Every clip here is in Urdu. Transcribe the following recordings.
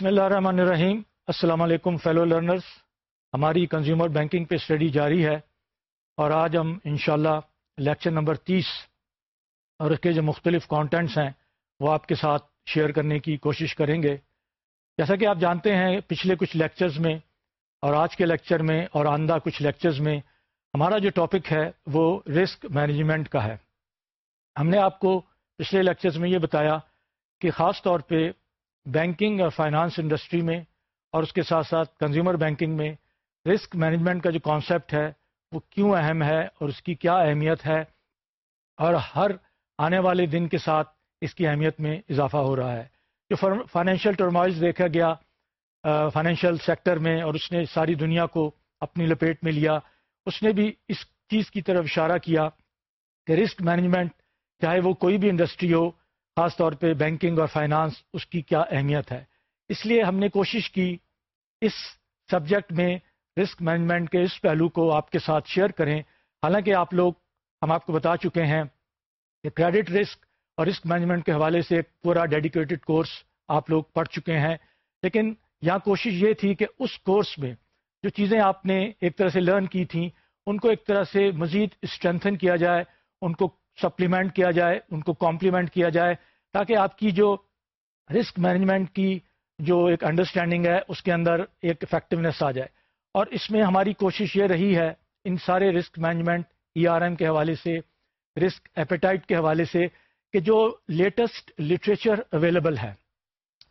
بسم اللہ الرحمن الرحیم۔ السلام علیکم فیلو لرنرز ہماری کنزیومر بینکنگ پہ اسٹڈی جاری ہے اور آج ہم انشاءاللہ لیکچر نمبر تیس اور اس کے جو مختلف کانٹینٹس ہیں وہ آپ کے ساتھ شیئر کرنے کی کوشش کریں گے۔ جیسا کہ آپ جانتے ہیں پچھلے کچھ لیکچرز میں اور آج کے لیکچر میں اور آندہ کچھ لیکچرز میں ہمارا جو ٹاپک ہے وہ رسک مینجمنٹ کا ہے۔ ہم نے آپ کو پچھلے لیکچرز میں یہ بتایا کہ خاص طور پہ بینکنگ اور فائنانس انڈسٹری میں اور اس کے ساتھ ساتھ کنزیومر بینکنگ میں رسک مینجمنٹ کا جو کانسیپٹ ہے وہ کیوں اہم ہے اور اس کی کیا اہمیت ہے اور ہر آنے والے دن کے ساتھ اس کی اہمیت میں اضافہ ہو رہا ہے۔ جو فائنینشیل ٹرمائز دیکھا گیا فائنینشیل سیکٹر میں اور اس نے ساری دنیا کو اپنی لپیٹ میں لیا، اس نے بھی اس چیز کی طرف اشارہ کیا کہ رسک مینجمنٹ چاہے وہ کوئی بھی انڈسٹری ہو خاص طور پہ بینکنگ اور فائنانس، اس کی کیا اہمیت ہے؟ اس لیے ہم نے کوشش کی اس سبجیکٹ میں رسک مینجمنٹ کے اس پہلو کو آپ کے ساتھ شیئر کریں۔ حالانکہ آپ لوگ، ہم آپ کو بتا چکے ہیں کہ کریڈٹ رسک اور رسک مینجمنٹ کے حوالے سے ایک پورا ڈیڈیکیٹڈ کورس آپ لوگ پڑھ چکے ہیں۔ لیکن یہاں کوشش یہ تھی کہ اس کورس میں جو چیزیں آپ نے ایک طرح سے لرن کی تھیں، ان کو ایک طرح سے مزید اسٹرینتھن کیا جائے، ان کو سپلیمنٹ کیا جائے، ان کو کمپلیمنٹ کیا جائے۔ تاکہ آپ کی جو رسک مینجمنٹ کی جو ایک انڈرسٹینڈنگ ہے، اس کے اندر ایک افیکٹونیس آ جائے۔ اور اس میں ہماری کوشش یہ رہی ہے، ان سارے risk management E R M کے حوالے سے رسک ایپیٹائٹ کے حوالے سے، کہ جو لیٹسٹ لٹریچر اویلیبل ہے،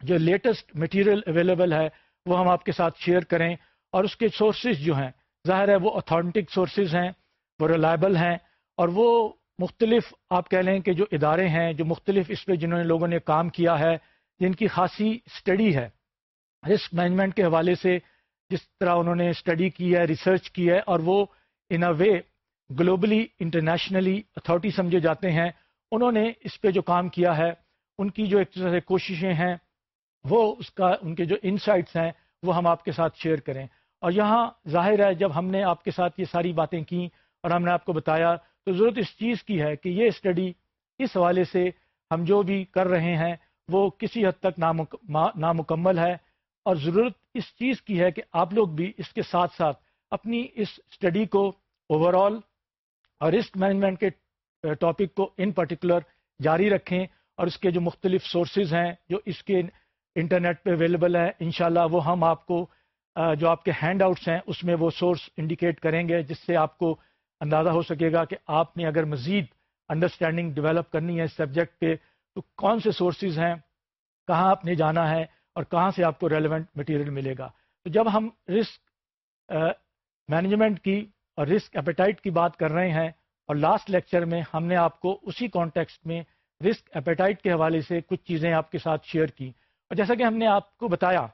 جو لیٹسٹ مٹیریل اویلیبل ہے، وہ ہم آپ کے ساتھ شیئر کریں۔ اور اس کے سورسز جو ہیں، ظاہر ہے وہ اتھینٹک سورسز ہیں، وہ ریلائبل ہیں، اور وہ مختلف آپ کہہ لیں کہ جو ادارے ہیں، جو مختلف اس پہ جنہوں نے لوگوں نے کام کیا ہے، جن کی خاصی اسٹڈی ہے۔ رسک مینجمنٹ کے حوالے سے جس طرح انہوں نے اسٹڈی کی ہے ریسرچ کی ہے، اور وہ in a way globally internationally authority سمجھے جاتے ہیں۔ انہوں نے اس پہ جو کام کیا ہے، ان کی جو ایک طرح سے کوششیں ہیں، وہ اس کا، ان کے جو انسائٹس ہیں، وہ ہم آپ کے ساتھ شیئر کریں۔ اور یہاں ظاہر ہے، جب ہم نے آپ کے ساتھ یہ ساری باتیں کی اور ہم نے آپ کو بتایا تو ضرورت اس چیز کی ہے کہ یہ اسٹڈی اس حوالے سے ہم جو بھی کر رہے ہیں، وہ کسی حد تک نامکمل ہے اور ضرورت اس چیز کی ہے کہ آپ لوگ بھی اس کے ساتھ ساتھ اپنی اس اسٹڈی کو اوور آل اور رسک مینجمنٹ کے ٹاپک کو ان پرٹیکولر جاری رکھیں اور اس کے جو مختلف سورسز ہیں، جو اس کے انٹرنیٹ پہ اویلیبل ہے انشاءاللہ وہ ہم آپ کو جو آپ کے ہینڈ آؤٹس ہیں، اس میں وہ سورس انڈیکیٹ کریں گے، جس سے آپ کو اندازہ ہو سکے گا کہ آپ نے اگر مزید انڈرسٹینڈنگ ڈیولپ کرنی ہے اس سبجیکٹ پہ تو کون سے سورسز ہیں؟ کہاں آپ نے جانا ہے؟ اور کہاں سے آپ کو ریلیونٹ مٹیریل ملے گا؟ تو جب ہم رسک مینجمنٹ uh, کی اور رسک ایپیٹائٹ کی بات کر رہے ہیں، اور لاسٹ لیکچر میں ہم نے آپ کو اسی کانٹیکسٹ میں رسک ایپیٹائٹ کے حوالے سے کچھ چیزیں آپ کے ساتھ شیئر کی۔ اور جیسا کہ ہم نے آپ کو بتایا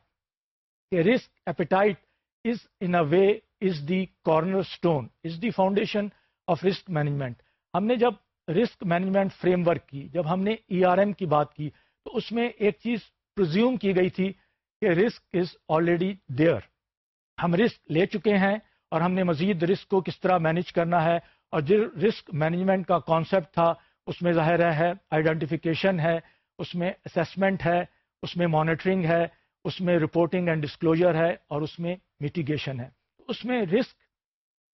کہ risk appetite is in a way is the cornerstone is the foundation of risk management ہم نے جب رسک مینجمنٹ فریم ورک کی، جب ہم نے ای آر ایم کی بات کی، تو اس میں ایک چیز پرزیوم کی گئی تھی کہ رسک از آلریڈی دیئر ہم رسک لے چکے ہیں اور ہم نے مزید رسک کو کس طرح مینج کرنا ہے اور جو رسک مینجمنٹ کا کانسیپٹ تھا، اس میں ظاہر ہے آئیڈینٹیفیکیشن ہے، اس میں اسیسمنٹ ہے، اس میں مانیٹرنگ ہے، اس میں رپورٹنگ اینڈ ڈسکلوجر ہے اور اس میں میٹیگیشن ہے۔ اس میں risk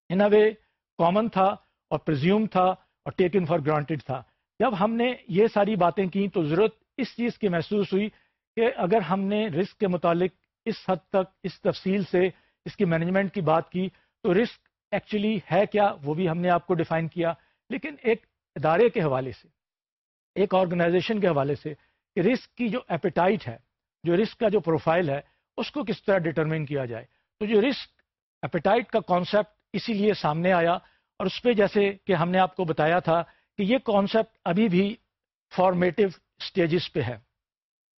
in a way common تھا اور پرزیوم تھا اور ٹیکن فار گرانٹیڈ تھا۔ جب ہم نے یہ ساری باتیں کی تو ضرورت اس چیز کی محسوس ہوئی کہ اگر ہم نے رسک کے متعلق اس حد تک اس تفصیل سے اس کی مینجمنٹ کی بات کی تو رسک ایکچولی ہے کیا؟ وہ بھی ہم نے آپ کو ڈیفائن کیا۔ لیکن ایک ادارے کے حوالے سے، ایک آرگنائزیشن کے حوالے سے کہ رسک کی جو ایپیٹائٹ ہے، جو رسک کا جو پروفائل ہے، اس کو کس طرح ڈٹرمن کیا جائے؟ تو جو رسک ایپیٹائٹ کا کانسیپٹ اسی لیے سامنے آیا اور اس پہ جیسے کہ ہم نے آپ کو بتایا تھا کہ یہ کانسیپٹ ابھی بھی فارمیٹو سٹیجز پہ ہے۔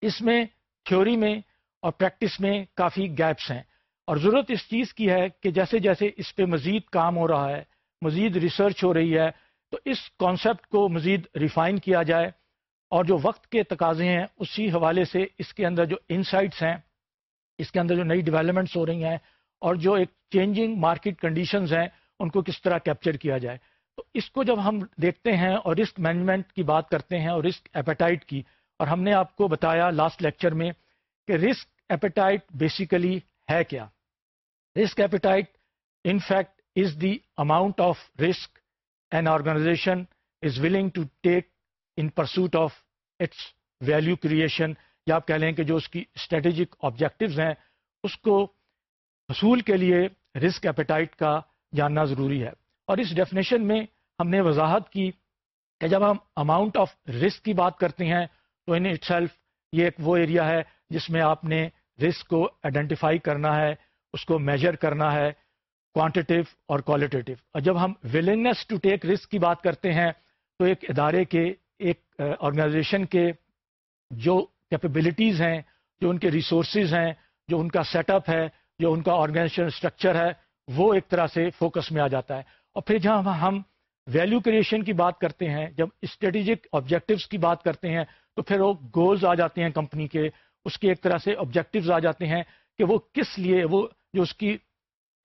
اس میں تھیوری میں اور پریکٹس میں کافی گیپس ہیں۔ اور ضرورت اس چیز کی ہے کہ جیسے جیسے اس پہ مزید کام ہو رہا ہے، مزید ریسرچ ہو رہی ہے، تو اس کانسیپٹ کو مزید ریفائن کیا جائے۔ اور جو وقت کے تقاضے ہیں، اسی حوالے سے اس کے اندر جو انسائٹس ہیں، اس کے اندر جو نئی ڈیولپمنٹس ہو رہی ہیں اور جو ایک چینجنگ مارکیٹ کنڈیشنز ہیں، ان کو کس طرح کیپچر کیا جائے۔ تو اس کو جب ہم دیکھتے ہیں اور رسک مینجمنٹ کی بات کرتے ہیں اور رسک ایپیٹائٹ کی، اور ہم نے آپ کو بتایا لاسٹ لیکچر میں کہ رسک ایپیٹائٹ بیسیکلی ہے کیا۔ Risk appetite in fact is the amount of risk an organisation is willing to take in pursuit of its value creation یا آپ کہہ لیں کہ جو اس کی اسٹریٹجک آبجیکٹوز ہیں، اس کو حصول کے لیے رسک ایپیٹائٹ کا جاننا ضروری ہے۔ اور اس ڈیفینیشن میں ہم نے وضاحت کی کہ جب ہم اماؤنٹ آف رسک کی بات کرتے ہیں تو ان اٹ سیلف یہ ایک وہ ایریا ہے جس میں آپ نے رسک کو آئیڈینٹیفائی کرنا ہے، اس کو میجر کرنا ہے کوانٹیٹیو اور کوالٹیٹیو اور جب ہم ولنگنیس ٹو ٹیک رسک کی بات کرتے ہیں تو ایک ادارے کے، ایک آرگنائزیشن کے جو کیپیبلٹیز ہیں، جو ان کے ریسورسز ہیں، جو ان کا سیٹ اپ ہے جو ان کا آرگنائزیشن اسٹرکچر ہے، وہ ایک طرح سے فوکس میں آ جاتا ہے۔ اور پھر جہاں ہم ویلیو کریشن کی بات کرتے ہیں، جب اسٹریٹجک آبجیکٹوس کی بات کرتے ہیں، تو پھر وہ گولز آ جاتے ہیں کمپنی کے۔ اس کے ایک طرح سے آبجیکٹوز آ جاتے ہیں کہ وہ کس لیے، وہ جو اس کی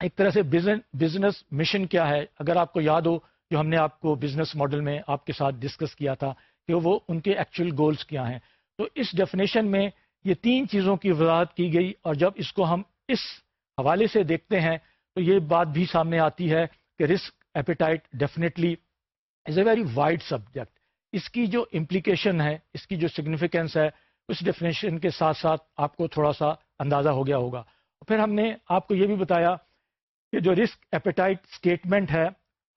ایک طرح سے بزنس مشن کیا ہے۔ اگر آپ کو یاد ہو، جو ہم نے آپ کو بزنس ماڈل میں آپ کے ساتھ ڈسکس کیا تھا کہ وہ ان کے ایکچوئل گولز کیا ہیں۔ تو اس ڈیفینیشن میں یہ تین چیزوں کی وضاحت کی گئی اور جب اس کو ہم اس حوالے سے دیکھتے ہیں تو یہ بات بھی سامنے آتی ہے کہ risk appetite definitely is a very wide subject. اس کی جو امپلیکیشن ہے، اس کی جو سگنیفیکینس ہے، اس ڈیفینیشن کے ساتھ ساتھ آپ کو تھوڑا سا اندازہ ہو گیا ہوگا۔ پھر ہم نے آپ کو یہ بھی بتایا کہ جو رسک ایپیٹائٹ اسٹیٹمنٹ ہے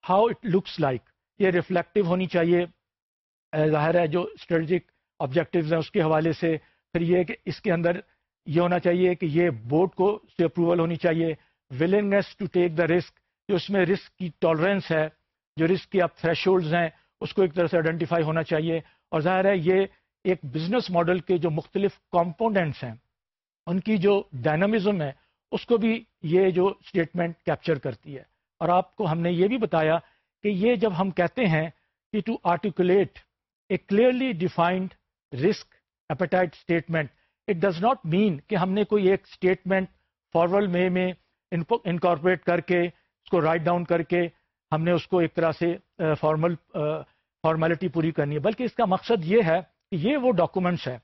ہاؤ اٹ لکس لائک یہ ریفلیکٹو ہونی چاہیے۔ ظاہر ہے جو اسٹریٹجک آبجیکٹیوز ہیں، اس کے حوالے سے۔ پھر یہ کہ اس کے اندر یہ ہونا چاہیے کہ یہ بورڈ کو سے اپروول ہونی چاہیے. Willingness to take the risk جو اس میں رسک کی ٹالرنس ہے، جو رسک کی اب تھریش ہیں، اس کو ایک طرح سے آئیڈینٹیفائی ہونا چاہیے. اور ظاہر ہے یہ ایک بزنس ماڈل کے جو مختلف کمپوننٹس ہیں، ان کی جو ڈائنامزم ہے، اس کو بھی یہ جو اسٹیٹمنٹ کیپچر کرتی ہے. اور آپ کو ہم نے یہ بھی بتایا کہ یہ جب ہم کہتے ہیں کہ to articulate a clearly defined risk appetite statement it does not mean کہ ہم نے کوئی ایک اسٹیٹمنٹ فارورل مے میں انکارپوریٹ کر کے اس کو رائٹ ڈاؤن کر کے ہم نے اس کو ایک طرح سے فارمل فارمیلٹی پوری کرنی ہے۔ بلکہ اس کا مقصد یہ ہے کہ یہ وہ ڈاکومنٹس ہے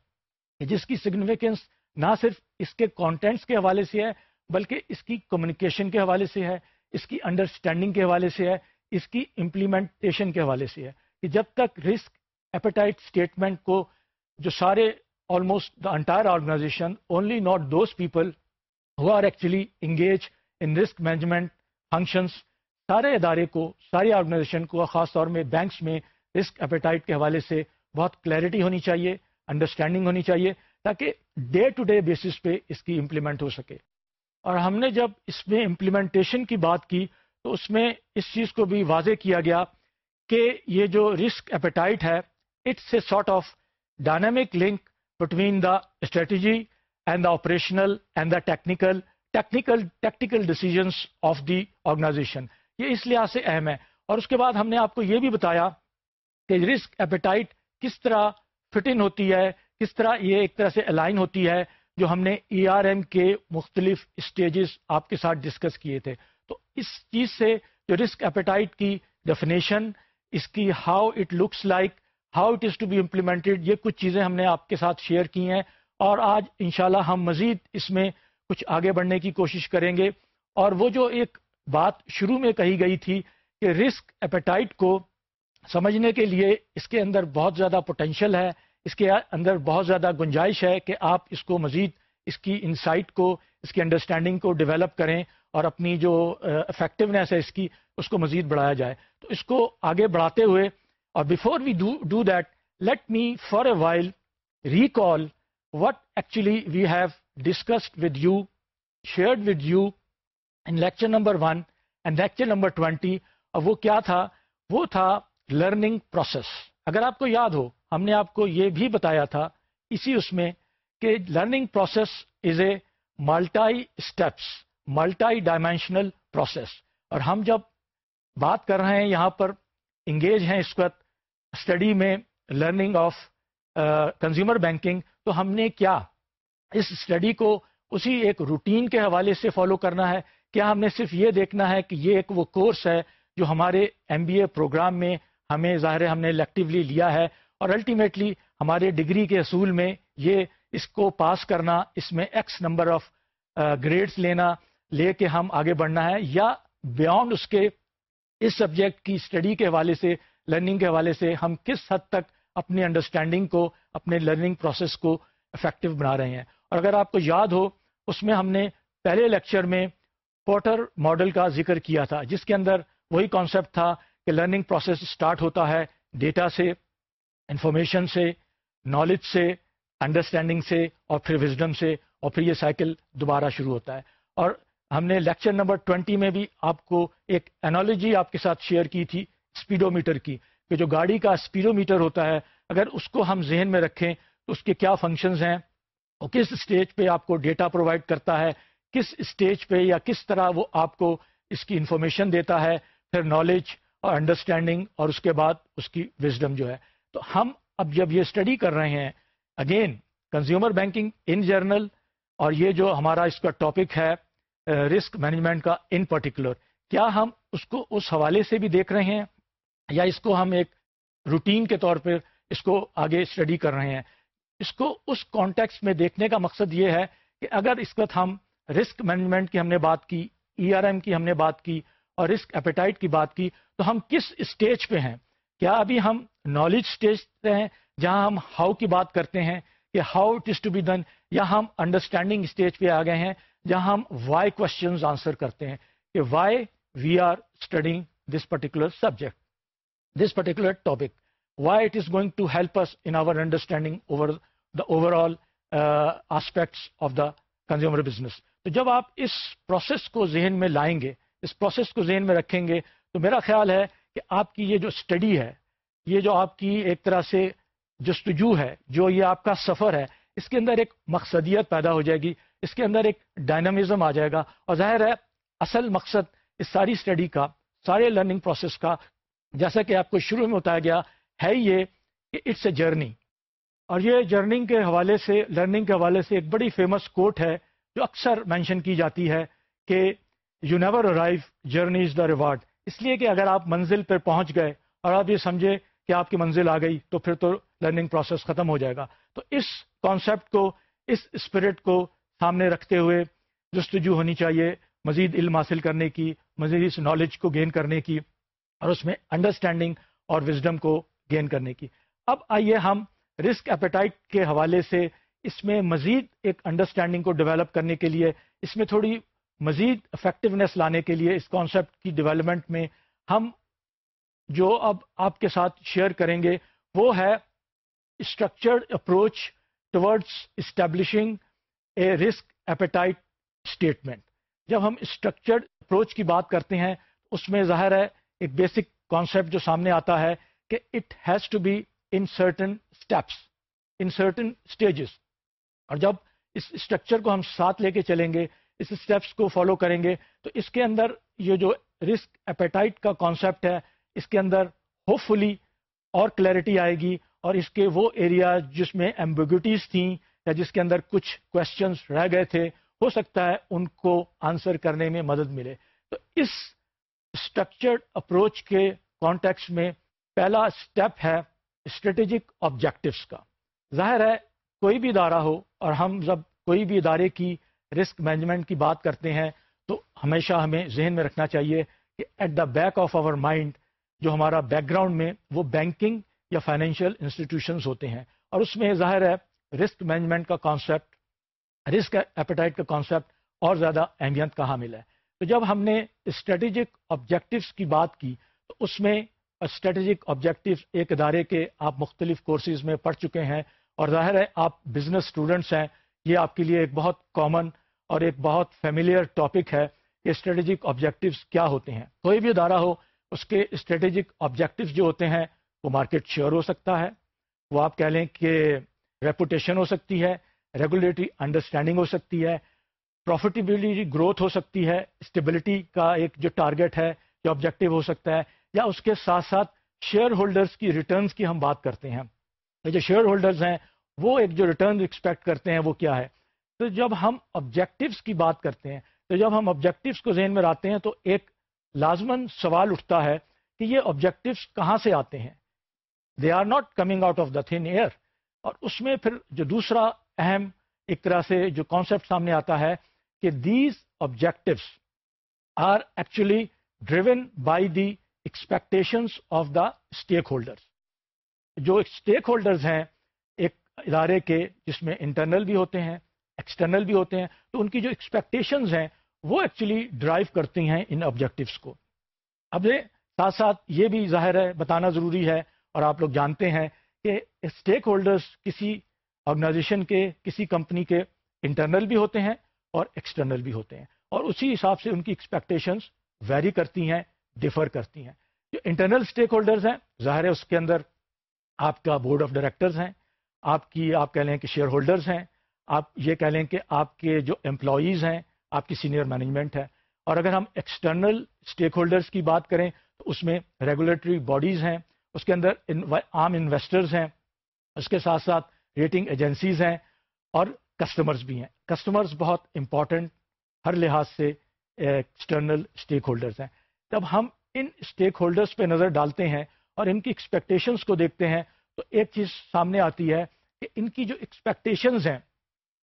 جس کی سگنیفیکینس نہ صرف اس کے کانٹینٹس کے حوالے سے ہے، بلکہ اس کی کمیونیکیشن کے حوالے سے ہے، اس کی انڈرسٹینڈنگ کے حوالے سے ہے، اس کی امپلیمنٹیشن کے حوالے سے ہے۔ کہ جب تک رسک ایپیٹائٹ اسٹیٹمنٹ کو جو سارے almost the entire organisation only not those people who are actually engage in risk management functions سارے ادارے کو، ساری آرگنائزیشن کو خاص طور میں بینکس میں رسک اپیٹائٹ کے حوالے سے بہت کلیئرٹی ہونی چاہیے انڈرسٹینڈنگ ہونی چاہیے، تاکہ ڈے ٹو ڈے بیسس پہ اس کی امپلیمنٹ ہو سکے۔ اور ہم نے جب اس میں امپلیمنٹیشن کی بات کی، تو اس میں اس چیز کو بھی واضح کیا گیا کہ یہ جو رسک اپیٹائٹ ہے it's a sort of dynamic link between the strategy and the operational and the technical technical tactical decisions of the organisation یہ اس لحاظ سے اہم ہے۔ اور اس کے بعد ہم نے آپ کو یہ بھی بتایا کہ رسک ایپیٹائٹ کس طرح فٹ ان ہوتی ہے، کس طرح یہ ایک طرح سے الائن ہوتی ہے، جو ہم نے ای آر ایم کے مختلف اسٹیجز آپ کے ساتھ ڈسکس کیے تھے۔ تو اس چیز سے جو رسک ایپیٹائٹ کی ڈیفینیشن اس کی how it looks like how it is to be implemented, یہ کچھ چیزیں ہم نے آپ کے ساتھ شیئر کی ہیں اور آج انشاءاللہ ہم مزید اس میں کچھ آگے بڑھنے کی کوشش کریں گے۔ اور وہ جو ایک بات شروع میں کہی گئی تھی کہ رسک ایپیٹائٹ کو سمجھنے کے لیے اس کے اندر بہت زیادہ پوٹینشیل ہے، اس کے اندر بہت زیادہ گنجائش ہے کہ آپ اس کو مزید، اس کی انسائٹ کو، اس کی انڈرسٹینڈنگ کو ڈیولپ کریں اور اپنی جو افیکٹونیس ہے اس کی، اس کو مزید بڑھایا جائے۔ تو اس کو آگے بڑھاتے ہوئے اور before we do that let me for a while recall what actually we have discussed with you shared with you in lecture number one and lecture number twenty اور وہ کیا تھا وہ تھا لرننگ پروسیس اگر آپ کو یاد ہو ہم نے آپ کو یہ بھی بتایا تھا اسی اس میں کہ learning process is a multi steps multi dimensional process اور ہم جب بات کر رہے ہیں یہاں پر انگیج ہیں اس وقت اسٹڈی میں لرننگ آف کنزیومر بینکنگ تو ہم نے کیا؟ اس اسٹڈی کو اسی ایک روٹین کے حوالے سے فالو کرنا ہے۔ کیا ہم نے صرف یہ دیکھنا ہے کہ یہ ایک وہ کورس ہے جو ہمارے ایم بی اے پروگرام میں ہمیں ظاہر ہم نے الیکٹیولی لیا ہے اور الٹیمیٹلی ہمارے ڈگری کے اصول میں یہ اس کو پاس کرنا، اس میں ایکس نمبر آف گریڈز لینا، لے کے ہم آگے بڑھنا ہے یا بیونڈ اس کے اس سبجیکٹ کی اسٹڈی کے حوالے سے لرننگ کے حوالے سے ہم کس حد تک اپنی انڈرسٹینڈنگ کو، اپنے لرننگ پروسیس کو افیکٹو بنا رہے ہیں۔ اور اگر آپ کو یاد ہو، اس میں ہم نے پہلے لیکچر میں پورٹر ماڈل کا ذکر کیا تھا، جس کے اندر وہی کانسیپٹ تھا کہ لرننگ پروسیس اسٹارٹ ہوتا ہے ڈیٹا سے انفارمیشن سے نالج سے انڈرسٹینڈنگ سے اور پھر وزڈم سے اور پھر یہ سائیکل دوبارہ شروع ہوتا ہے۔ اور ہم نے لیکچر نمبر ٹوینٹی میں بھی آپ کو ایک انالوجی آپ کے ساتھ شیئر کی تھی اسپیڈو میٹر کی، کہ جو گاڑی کا اسپیڈو میٹر ہوتا ہے، اگر اس کو ہم ذہن میں رکھیں تو اس کے کیا فنکشنز ہیں؟ اور کس اسٹیج پہ آپ کو ڈیٹا پرووائڈ کرتا ہے؟ کس اسٹیج پہ یا کس طرح وہ آپ کو اس کی انفارمیشن دیتا ہے؟ پھر نالج اور انڈرسٹینڈنگ اور اس کے بعد اس کی وزڈم جو ہے۔ تو ہم اب جب یہ اسٹڈی کر رہے ہیں again consumer banking in general اور یہ جو ہمارا اس کا ٹاپک ہے رسک مینجمنٹ کا ان پرٹیکولر کیا ہم اس کو اس حوالے سے بھی دیکھ رہے ہیں یا اس کو ہم ایک روٹین کے طور پر اس کو آگے اسٹڈی کر رہے ہیں؟ اس کو اس کانٹیکس میں دیکھنے کا مقصد یہ ہے کہ اگر اس وقت ہم رسک مینجمنٹ کی ہم نے بات کی ای آر ایم کی ہم نے بات کی اور رسک ایپیٹائٹ کی بات کی، تو ہم کس اسٹیج پہ ہیں؟ کیا ابھی ہم نالج اسٹیج پہ ہیں جہاں ہم ہاؤ کی بات کرتے ہیں کہ how it is to be done یا ہم انڈرسٹینڈنگ اسٹیج پہ آ گئے ہیں؟ جہاں ہم وائی کوشچنز آنسر کرتے ہیں کہ why we are studying this particular subject this particular topic why it is going to help us in our understanding over the overall aspects of the consumer business تو جب آپ اس پروسیس کو ذہن میں لائیں گے، اس پروسیس کو ذہن میں رکھیں گے، تو میرا خیال ہے کہ آپ کی یہ جو اسٹڈی ہے، یہ جو آپ کی ایک طرح سے جستجو ہے، جو یہ آپ کا سفر ہے، اس کے اندر ایک مقصدیت پیدا ہو جائے گی اس کے اندر ایک ڈائنامزم آ جائے گا۔ اور ظاہر ہے، اصل مقصد اس ساری اسٹڈی کا، سارے لرننگ پروسیس کا، جیسا کہ آپ کو شروع میں بتایا گیا، ہے یہ کہ اٹس اے جرنی اور یہ جرننگ کے حوالے سے لرننگ کے حوالے سے ایک بڑی فیمس کوٹ ہے، جو اکثر مینشن کی جاتی ہے کہ you never arrive journey is the reward اس لیے کہ اگر آپ منزل پہ پہنچ گئے اور آپ یہ سمجھے کہ آپ کی منزل آ گئی، تو پھر تو لرننگ پروسیس ختم ہو جائے گا۔ تو اس کانسیپٹ کو، اس اسپرٹ کو سامنے رکھتے ہوئے جستجو ہونی چاہیے، مزید علم حاصل کرنے کی، مزید اس نالج کو گین کرنے کی اور اس میں انڈرسٹینڈنگ اور وزڈم کو گین کرنے کی۔ اب آئیے ہم رسک ایپیٹائٹ کے حوالے سے اس میں مزید ایک انڈرسٹینڈنگ کو ڈیولپ کرنے کے لیے، اس میں تھوڑی مزید افیکٹونیس لانے کے لیے اس کانسیپٹ کی ڈیولپمنٹ میں ہم جو اب آپ کے ساتھ شیئر کریں گے، وہ ہے structured approach towards establishing a risk appetite statement جب ہم اسٹرکچرڈ اپروچ کی بات کرتے ہیں، اس میں ظاہر ہے ایک بیسک کانسیپٹ جو سامنے آتا ہے کہ it has to be in certain steps in certain stages اور جب اس اسٹرکچر کو ہم ساتھ لے کے چلیں گے، اس اسٹیپس کو فالو کریں گے، تو اس کے اندر یہ جو رسک اپیٹائٹ کا کانسیپٹ ہے، اس کے اندر ہوپ فلی اور کلیئرٹی آئے گی اور اس کے وہ ایریا جس میں ایمبیگوٹیز تھیں یا جس کے اندر کچھ کوشچنس رہ گئے تھے، ہو سکتا ہے ان کو آنسر کرنے میں مدد ملے۔ تو اس اسٹرکچرڈ اپروچ کے کانٹیکس میں پہلا اسٹیپ ہے اسٹریٹجک آبجیکٹوس کا۔ ظاہر ہے، کوئی بھی ادارہ ہو اور ہم جب کوئی بھی ادارے کی رسک مینجمنٹ کی بات کرتے ہیں، تو ہمیشہ ہمیں ذہن میں رکھنا چاہیے کہ at the back of our mind جو ہمارا بیک گراؤنڈ میں وہ بینکنگ یا فائنینشیل انسٹیٹیوشنز ہوتے ہیں۔ اور اس میں ظاہر ہے رسک مینجمنٹ کا کانسیپٹ رسک ایپیٹائٹ کا کانسیپٹ اور زیادہ اہمیت کا حامل ہے؟ تو جب ہم نے اسٹریٹجک آبجیکٹوس کی بات کی، تو اس میں اسٹریٹجک آبجیکٹو ایک ادارے کے آپ مختلف کورسز میں پڑھ چکے ہیں اور ظاہر ہے آپ بزنس اسٹوڈنٹس ہیں، یہ آپ کے لیے ایک بہت کامن اور ایک بہت فیملیئر ٹاپک ہے کہ اسٹریٹجک آبجیکٹوس کیا ہوتے ہیں۔ کوئی بھی ادارہ ہو، اس کے اسٹریٹجک آبجیکٹوس جو ہوتے ہیں، وہ مارکیٹ شیئر ہو سکتا ہے۔ وہ آپ کہہ لیں کہ ریپوٹیشن ہو سکتی ہے ریگولیٹری انڈرسٹینڈنگ ہو سکتی ہے پروفیٹیبلٹی گروتھ ہو سکتی ہے اسٹیبلٹی کا ایک جو ٹارگیٹ ہے، جو آبجیکٹو ہو سکتا ہے، یا اس کے ساتھ ساتھ شیئر ہولڈرز کی ریٹرنز کی ہم بات کرتے ہیں۔ جو شیئر ہولڈرز ہیں، وہ ایک جو ریٹرن ایکسپیکٹ کرتے ہیں، وہ کیا ہے؟ تو جب ہم آبجیکٹوس کی بات کرتے ہیں، تو جب ہم آبجیکٹوس کو ذہن میں لاتے ہیں، تو ایک لازمن سوال اٹھتا ہے کہ یہ آبجیکٹوس کہاں سے آتے ہیں؟ They are not coming out of the thin air اور اس میں پھر جو دوسرا اہم ایک طرح سے جو کانسیپٹ سامنے آتا ہے کہ these objectives are actually driven by the expectations of the stakeholders جو اسٹیک ہولڈرز ہیں، ایک ادارے کے جس میں انٹرنل بھی ہوتے ہیں ایکسٹرنل بھی ہوتے ہیں، تو ان کی جو ایکسپیکٹیشنز ہیں، وہ ایکچولی ڈرائیو کرتی ہیں ان آبجیکٹوس کو۔ اب ساتھ ساتھ یہ بھی ظاہر ہے، بتانا ضروری ہے اور آپ لوگ جانتے ہیں کہ اسٹیک ہولڈرز کسی آرگنائزیشن کے، کسی کمپنی کے انٹرنل بھی ہوتے ہیں اور ایکسٹرنل بھی ہوتے ہیں۔ اور اسی حساب سے ان کی ایکسپیکٹیشنز ویری کرتی ہیں ڈفر کرتی ہیں۔ جو انٹرنل اسٹیک ہولڈرز ہیں، ظاہر ہے اس کے اندر آپ کا بورڈ آف ڈائریکٹرز ہیں، آپ کی، آپ کہہ لیں کہ شیئر ہولڈرز ہیں، آپ یہ کہہ لیں کہ آپ کے جو امپلائیز ہیں، آپ کی سینئر مینجمنٹ ہے۔ اور اگر ہم ایکسٹرنل اسٹیک ہولڈرز کی بات کریں، تو اس میں ریگولیٹری باڈیز ہیں اس کے اندر عام انویسٹرز ہیں، اس کے ساتھ ساتھ ریٹنگ ایجنسیز ہیں اور کسٹمرز بھی ہیں۔ کسٹمرز بہت امپورٹنٹ ہر لحاظ سے ایکسٹرنل اسٹیک ہولڈرز ہیں۔ جب ہم ان اسٹیک ہولڈرز پہ نظر ڈالتے ہیں اور ان کی ایکسپیکٹیشنز کو دیکھتے ہیں، تو ایک چیز سامنے آتی ہے کہ ان کی جو ایکسپیکٹیشنز ہیں،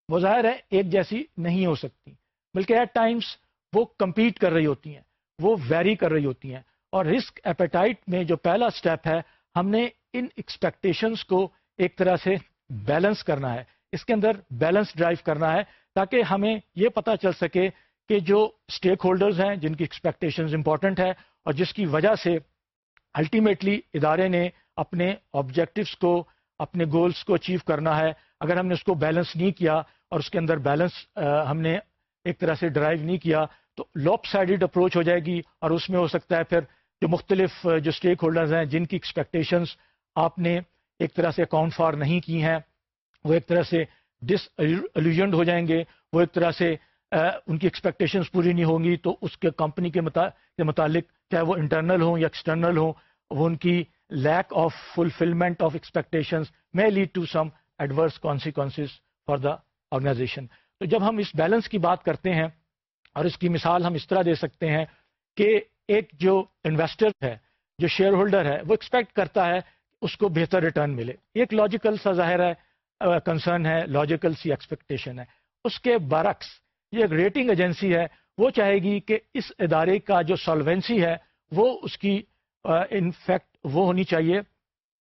وہ ظاہر ہے ایک جیسی نہیں ہو سکتی، بلکہ ایٹ ٹائمس وہ کمپیٹ کر رہی ہوتی ہیں، وہ ویری کر رہی ہوتی ہیں۔ اور رسک ایپیٹائٹ میں جو پہلا سٹیپ ہے، ہم نے ان ایکسپیکٹیشنز کو ایک طرح سے بیلنس کرنا ہے۔ اس کے اندر بیلنس ڈرائیو کرنا ہے تاکہ ہمیں یہ پتا چل سکے کہ جو اسٹیک ہولڈرز ہیں، جن کی ایکسپیکٹیشنز امپورٹنٹ ہے اور جس کی وجہ سے الٹیمیٹلی ادارے نے اپنے آبجیکٹوس کو، اپنے گولز کو اچیو کرنا ہے۔ اگر ہم نے اس کو بیلنس نہیں کیا اور اس کے اندر بیلنس ہم نے ایک طرح سے ڈرائیو نہیں کیا، تو لوپ سائڈڈ اپروچ ہو جائے گی اور اس میں ہو سکتا ہے پھر جو مختلف جو اسٹیک ہولڈرز ہیں، جن کی ایکسپیکٹیشنز آپ نے ایک طرح سے اکاؤنٹ فار نہیں کی ہیں، وہ ایک طرح سے ڈس الوژنڈ ہو جائیں گے، وہ ایک طرح سے ان کی ایکسپیکٹیشنز پوری نہیں ہوں گی، تو اس کے کمپنی کے متعلق چاہے وہ انٹرنل ہوں یا ایکسٹرنل ہوں، وہ ان کی lack of fulfilment of expectations میں lead to some adverse consequences for the organisation تو جب ہم اس بیلنس کی بات کرتے ہیں اور اس کی مثال ہم اس طرح دے سکتے ہیں کہ ایک جو انویسٹر ہے، جو شیئر ہولڈر ہے، وہ ایکسپیکٹ کرتا ہے اس کو بہتر ریٹرن ملے۔ ایک لاجیکل سا ظاہر ہے کنسرن ہے لاجیکل سی ایکسپیکٹیشن ہے۔ اس کے برعکس، یہ ایک ریٹنگ ایجنسی ہے، وہ چاہے گی کہ اس ادارے کا جو سالوینسی ہے، وہ اس کی انفیکٹ وہ ہونی چاہیے۔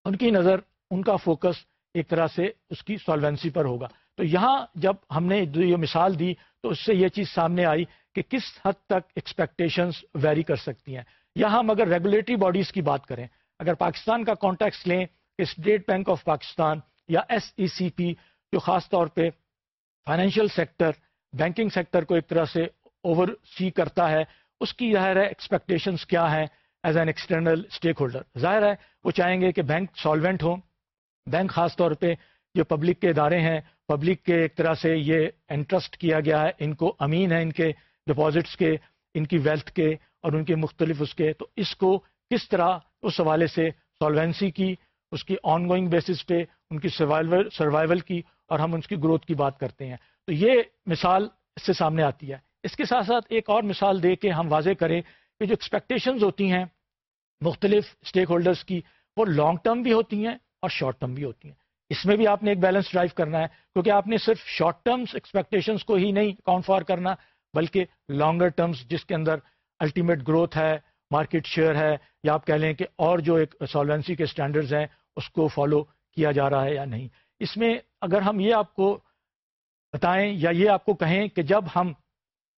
ان کی نظر، ان کا فوکس ایک طرح سے اس کی سالوینسی پر ہوگا۔ تو یہاں جب ہم نے یہ مثال دی تو اس سے یہ چیز سامنے آئی کہ کس حد تک ایکسپیکٹیشنز ویری کر سکتی ہیں۔ یہاں ہم اگر ریگولیٹری باڈیز کی بات کریں، اگر پاکستان کا کانٹیکس لیں کہ اسٹیٹ بینک آف پاکستان یا ایس ای سی پی جو خاص طور پہ فائنینشیل سیکٹر بینکنگ سیکٹر کو ایک طرح سے اوور سی کرتا ہے، اس کی ظاہر ہے ایکسپیکٹیشنز کیا ہیں as an external stakeholder ظاہر ہے وہ چاہیں گے کہ بینک سالوینٹ ہوں بینک خاص طور پہ جو پبلک کے ادارے ہیں پبلک کے ایک طرح سے یہ انٹرسٹ کیا گیا ہے، ان کو امین ہے، ان کے ڈپازٹس کے، ان کی ویلتھ کے اور ان کے مختلف اس کے۔ تو اس کو کس طرح، اس حوالے سے سالوینسی کی، اس کی آن گوئنگ بیسس پہ، ان کی سروائول سروائول کی اور ہم اس کی گروتھ کی بات کرتے ہیں۔ تو یہ مثال اس سے سامنے آتی ہے۔ اس کے ساتھ ساتھ ایک اور مثال دے کے ہم واضح کریں کہ جو ایکسپیکٹیشنز ہوتی ہیں مختلف اسٹیک ہولڈرس کی، وہ لانگ ٹرم بھی ہوتی ہیں اور شارٹ ٹرم بھی ہوتی ہیں۔ اس میں بھی آپ نے ایک بیلنس ڈرائیو کرنا ہے، کیونکہ آپ نے صرف شارٹ ٹرمس ایکسپیکٹیشنس کو ہی نہیں اکاؤنٹ فار کرنا، بلکہ لانگر ٹرمس جس کے اندر الٹیمیٹ گروتھ ہے مارکیٹ شیئر ہے، یا آپ کہہ لیں کہ اور جو ایک سالوینسی کے اسٹینڈرڈز ہیں، اس کو فالو کیا جا رہا ہے یا نہیں۔ اس میں اگر ہم یہ آپ کو بتائیں یا یہ آپ کو کہیں کہ جب ہم،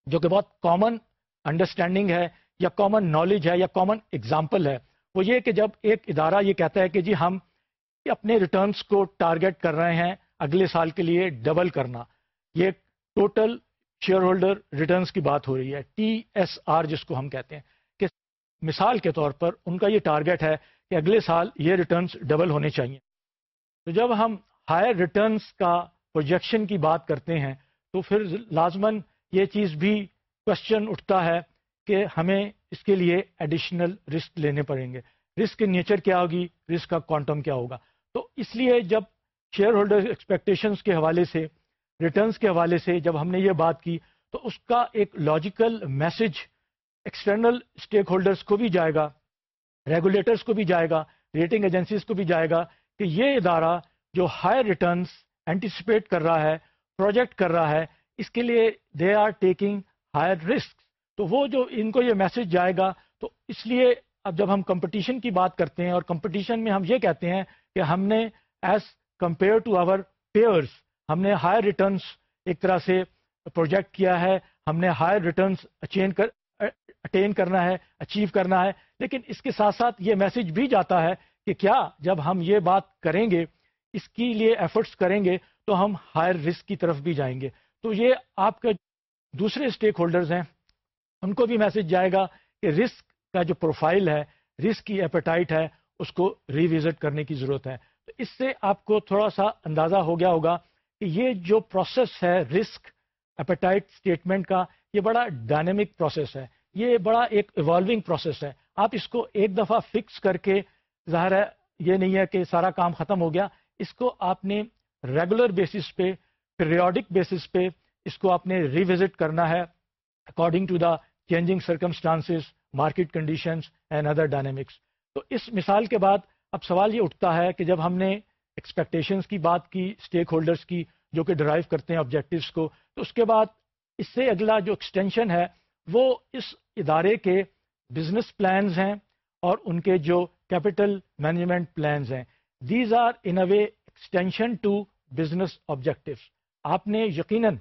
جو کہ بہت کامن انڈرسٹینڈنگ ہے، یا کامن نالج ہے، یا کامن اگزامپل ہے، وہ یہ کہ جب ایک ادارہ یہ کہتا ہے کہ جی ہم اپنے ریٹرنز کو ٹارگیٹ کر رہے ہیں اگلے سال کے لیے ڈبل کرنا۔ یہ ٹوٹل شیئر ہولڈر ریٹرنز کی بات ہو رہی ہے۔ ٹی ایس آر جس کو ہم کہتے ہیں۔ کہ مثال کے طور پر ان کا یہ ٹارگیٹ ہے کہ اگلے سال یہ ریٹرنز ڈبل ہونے چاہیے۔ تو جب ہم ہائر ریٹرنز کا پروجیکشن کی بات کرتے ہیں، تو پھر لازمن یہ چیز بھی کوشچن اٹھتا ہے کہ ہمیں اس کے لیے ایڈیشنل رسک لینے پڑیں گے۔ رسک کی نیچر کیا ہوگی؟ رسک کا کوانٹم کیا ہوگا؟ تو اس لیے جب شیئر ہولڈر ایکسپیکٹیشنس کے حوالے سے ریٹرنس کے حوالے سے جب ہم نے یہ بات کی، تو اس کا ایک logical message external stakeholders کو بھی جائے گا ریگولیٹرس کو بھی جائے گا ریٹنگ ایجنسیز کو بھی جائے گا کہ یہ ادارہ جو ہائی ریٹرنس اینٹیسپیٹ کر رہا ہے پروجیکٹ کر رہا ہے، اس کے لیے they are taking higher risk تو وہ جو ان کو یہ میسج جائے گا، تو اس لیے اب جب ہم کمپٹیشن کی بات کرتے ہیں اور کمپٹیشن میں ہم یہ کہتے ہیں کہ ہم نے as compared to our peers ہم نے ہائر ریٹرنس ایک طرح سے پروجیکٹ کیا ہے، ہم نے ہائر ریٹرنس اچین کر اٹین کرنا ہے اچیو کرنا ہے، لیکن اس کے ساتھ ساتھ یہ میسج بھی جاتا ہے کہ کیا جب ہم یہ بات کریں گے، اس کے لیے ایفرٹس کریں گے تو ہم ہائر رسک کی طرف بھی جائیں گے۔ تو یہ آپ کے دوسرے اسٹیک ہولڈرز ہیں، ان کو بھی میسج جائے گا کہ رسک کا جو پروفائل ہے، رسک کی ایپیٹائٹ ہے، اس کو ریوزٹ کرنے کی ضرورت ہے۔ تو اس سے آپ کو تھوڑا سا اندازہ ہو گیا ہوگا کہ یہ جو پروسیس ہے، رسک ایپیٹائٹ اسٹیٹمنٹ کا، یہ بڑا ڈائنمک پروسیس ہے۔ یہ بڑا ایک ایوالونگ پروسیس ہے۔ آپ اس کو ایک دفعہ فکس کر کے، ظاہر ہے، یہ نہیں ہے کہ سارا کام ختم ہو گیا۔ اس کو آپ نے ریگولر بیسس پہ پیریوڈک بیسس پہ، اس کو آپ نے ریوزٹ کرنا ہے according to the changing circumstances market conditions and other dynamics تو اس مثال کے بعد اب سوال یہ اٹھتا ہے کہ جب ہم نے ایکسپیکٹیشنس کی بات کی اسٹیک ہولڈرس کی، جو کہ ڈرائیو کرتے ہیں آبجیکٹوس کو، تو اس کے بعد اس سے اگلا جو ایکسٹینشن ہے، وہ اس ادارے کے بزنس پلانز ہیں اور ان کے جو کیپٹل مینجمنٹ پلانز ہیں۔ These are in a way extension to business objectives آپ نے یقیناً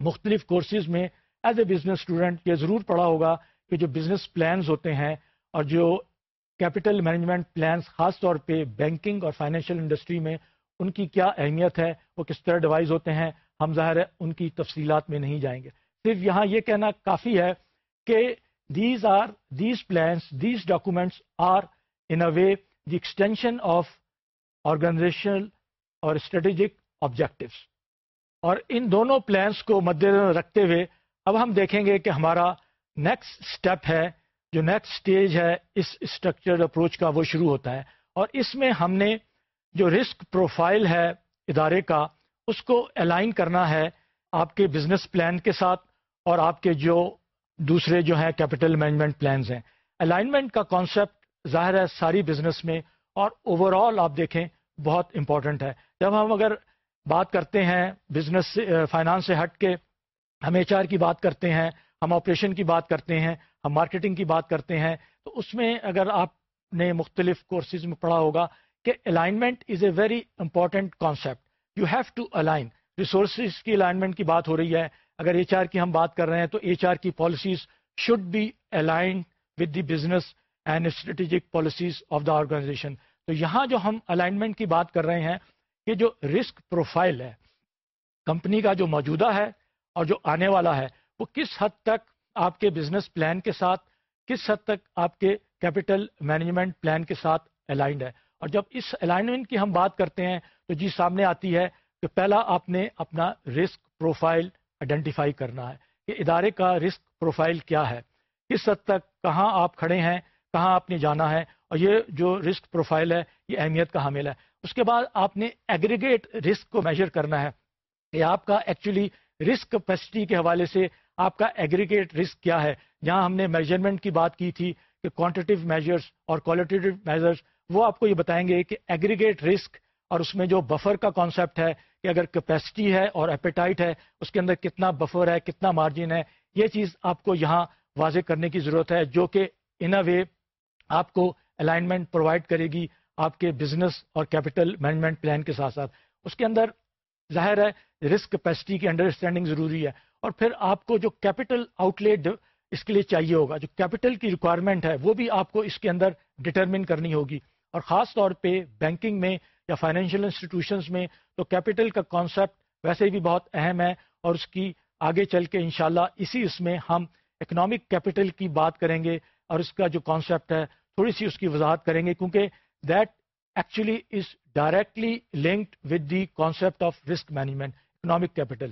مختلف کورسز میں ایز اے بزنس اسٹوڈنٹ یہ ضرور پڑھا ہوگا کہ جو بزنس پلانز ہوتے ہیں اور جو کیپٹل مینجمنٹ پلانز خاص طور پہ بینکنگ اور فائنینشیل انڈسٹری میں، ان کی کیا اہمیت ہے؟ وہ کس طرح ڈیوائز ہوتے ہیں؟ ہم ظاہر ہے ان کی تفصیلات میں نہیں جائیں گے۔ صرف یہاں یہ کہنا کافی ہے کہ these are these plans these documents are in a way the extension of organisational اور اسٹریٹجک آبجیکٹوس اور ان دونوں پلانس کو مد نظر رکھتے ہوئے اب ہم دیکھیں گے کہ ہمارا نیکسٹ اسٹیپ ہے، جو نیکسٹ اسٹیج ہے اس اسٹرکچرڈ اپروچ کا وہ شروع ہوتا ہے اور اس میں ہم نے جو رسک پروفائل ہے ادارے کا، اس کو الائن کرنا ہے آپ کے بزنس پلان کے ساتھ اور آپ کے جو دوسرے جو ہیں کیپٹل مینجمنٹ پلانز ہیں۔ الائنمنٹ کا کانسیپٹ ظاہر ہے ساری بزنس میں اور اوور آل آپ دیکھیں بہت امپورٹنٹ ہے۔ جب ہم اگر بات کرتے ہیں بزنس فائنانس سے ہٹ کے ہم ایچ آر کی بات کرتے ہیں ہم آپریشن کی بات کرتے ہیں، ہم مارکیٹنگ کی بات کرتے ہیں، تو اس میں اگر آپ نے مختلف کورسز میں پڑھا ہوگا کہ alignment is a very important concept you have to align resources کی الائنمنٹ کی بات ہو رہی ہے۔ اگر ایچ آر کی ہم بات کر رہے ہیں تو ایچ آر کی policies should be aligned with the business and strategic policies of the organisation تو یہاں جو ہم الائنمنٹ کی بات کر رہے ہیں کہ جو رسک پروفائل ہے، کمپنی کا جو موجودہ ہے اور جو آنے والا ہے وہ کس حد تک آپ کے بزنس پلان کے ساتھ، کس حد تک آپ کے کیپٹل مینجمنٹ پلان کے ساتھ الائنڈ ہے؟ اور جب اس الائنمنٹ کی ہم بات کرتے ہیں تو جی سامنے آتی ہے کہ پہلا آپ نے اپنا رسک پروفائل آئیڈینٹیفائی کرنا ہے کہ ادارے کا رسک پروفائل کیا ہے۔ کس حد تک کہاں آپ کھڑے ہیں، کہاں آپ نے جانا ہے، اور یہ جو رسک پروفائل ہے، یہ اہمیت کا حامل ہے۔ اس کے بعد آپ نے ایگریگیٹ رسک کو میجر کرنا ہے کہ آپ کا ایکچولی رسک کیپیسٹی کے حوالے سے آپ کا ایگریگیٹ رسک کیا ہے؟ جہاں ہم نے میجرمنٹ کی بات کی تھی کہ کوانٹیٹیو میجرس اور کوالٹیو میجرس وہ آپ کو یہ بتائیں گے کہ ایگریگیٹ رسک اور اس میں جو بفر کا کانسیپٹ ہے کہ اگر کیپیسٹی ہے اور ایپیٹائٹ ہے، اس کے اندر کتنا بفر ہے، کتنا مارجن ہے، یہ چیز آپ کو یہاں واضح کرنے کی ضرورت ہے، جو کہ ان اے وے آپ کو الائنمنٹ پرووائڈ کرے گی آپ کے بزنس اور کیپٹل مینجمنٹ پلان کے ساتھ ساتھ۔ اس کے اندر ظاہر ہے رسک کیپیسٹی کی انڈرسٹینڈنگ ضروری ہے۔ اور پھر آپ کو جو کیپٹل آؤٹ لیٹ اس کے لیے چاہیے ہوگا، جو کیپٹل کی ریکوائرمنٹ ہے، وہ بھی آپ کو اس کے اندر ڈٹرمن کرنی ہوگی۔ اور خاص طور پہ بینکنگ میں یا فائنینشیل انسٹیٹیوشنس میں تو کیپٹل کا کانسیپٹ ویسے بھی بہت اہم ہے اور اس کی آگے چل کے انشاءاللہ اسی اس میں ہم اکنامک کیپٹل کی بات کریں گے اور اس کا جو کانسیپٹ ہے، تھوڑی سی اس کی وضاحت کریں گے۔ کیونکہ that actually is directly linked with the concept of risk management economic capital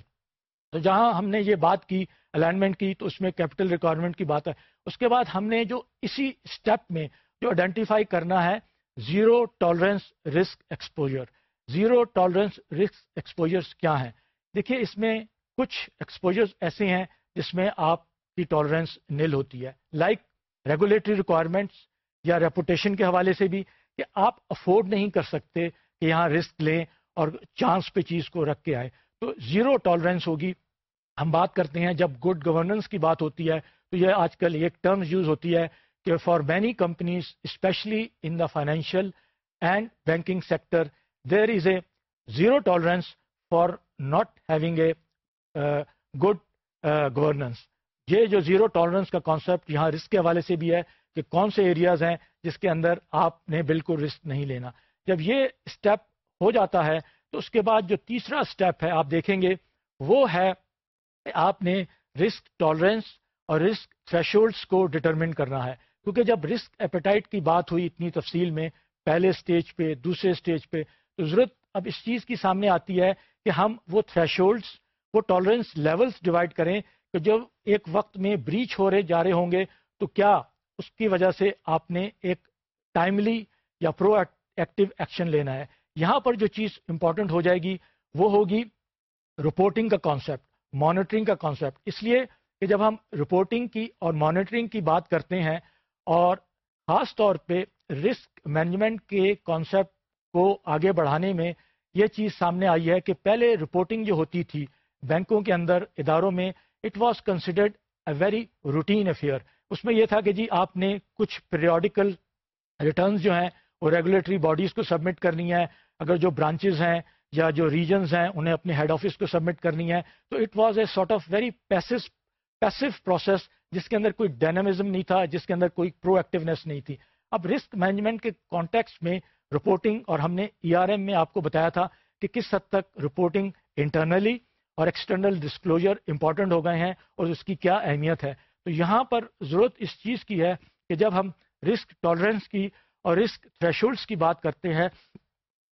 تو جہاں ہم نے یہ بات کی الائنمنٹ کی، تو اس میں کیپٹل ریکوائرمنٹ کی بات ہے۔ اس کے بعد ہم نے جو اسی اسٹیپ میں جو آئیڈینٹیفائی کرنا ہے zero tolerance risk exposure zero tolerance risk exposures کیا ہیں؟ دیکھیے، اس میں کچھ ایکسپوجرز ایسے ہیں جس میں آپ کی ٹالرنس نیل ہوتی ہے۔ لائک ریگولیٹری ریکوائرمنٹس یا ریپوٹیشن کے حوالے سے بھی کہ آپ افورڈ نہیں کر سکتے کہ یہاں رسک لیں اور چانس پہ چیز کو رکھ کے آئے۔ تو زیرو ٹالرنس ہوگی۔ ہم بات کرتے ہیں جب گڈ گورننس کی بات ہوتی ہے، تو یہ آج کل ایک ٹرمز یوز ہوتی ہے کہ for many companies especially in the financial and banking sector there is a zero tolerance for not having a good governance یہ جو زیرو ٹالرنس کا کانسیپٹ یہاں رسک کے حوالے سے بھی ہے کہ کون سے ایریاز ہیں جس کے اندر آپ نے بالکل رسک نہیں لینا۔ جب یہ اسٹیپ ہو جاتا ہے، تو اس کے بعد جو تیسرا اسٹیپ ہے، آپ دیکھیں گے، وہ ہے آپ نے رسک ٹالرنس اور رسک تھریشولڈس کو ڈٹرمن کرنا ہے۔ کیونکہ جب رسک ایپیٹائٹ کی بات ہوئی اتنی تفصیل میں، پہلے اسٹیج پہ، دوسرے اسٹیج پہ، تو ضرورت اب اس چیز کی سامنے آتی ہے کہ ہم وہ تھریشولڈس وہ ٹالرنس لیولس ڈیوائڈ کریں کہ جب ایک وقت میں بریچ ہو رہے، جا رہے ہوں گے، تو کیا اس کی وجہ سے آپ نے ایک ٹائملی یا پرو ایکٹیو ایکشن لینا ہے۔ یہاں پر جو چیز امپورٹنٹ ہو جائے گی، وہ ہوگی رپورٹنگ کا کانسیپٹ مانیٹرنگ کا کانسیپٹ اس لیے کہ جب ہم رپورٹنگ کی اور مانیٹرنگ کی بات کرتے ہیں اور خاص طور پہ رسک مینجمنٹ کے کانسیپٹ کو آگے بڑھانے میں یہ چیز سامنے آئی ہے کہ پہلے رپورٹنگ جو ہوتی تھی بینکوں کے اندر اداروں میں it was considered a very routine affair اس میں یہ تھا کہ جی آپ نے کچھ پیریوڈیکل ریٹرنز جو ہیں وہ ریگولیٹری باڈیز کو سبمٹ کرنی ہے اگر جو برانچز ہیں یا جو ریجنز ہیں، انہیں اپنے ہیڈ آفس کو سبمٹ کرنی ہے۔ تو it was a sort of very passive passive process جس کے اندر کوئی ڈائنامزم نہیں تھا، جس کے اندر کوئی پرو ایکٹیونیس نہیں تھی۔ اب رسک مینجمنٹ کے کانٹیکس میں رپورٹنگ اور ہم نے ای آر ایم میں آپ کو بتایا تھا کہ کس حد تک رپورٹنگ انٹرنلی اور ایکسٹرنل ڈسکلوجر امپورٹنٹ ہو گئے ہیں اور اس کی کیا اہمیت ہے۔ تو یہاں پر ضرورت اس چیز کی ہے کہ جب ہم رسک ٹالرنس کی اور رسک تھریشولڈس کی بات کرتے ہیں،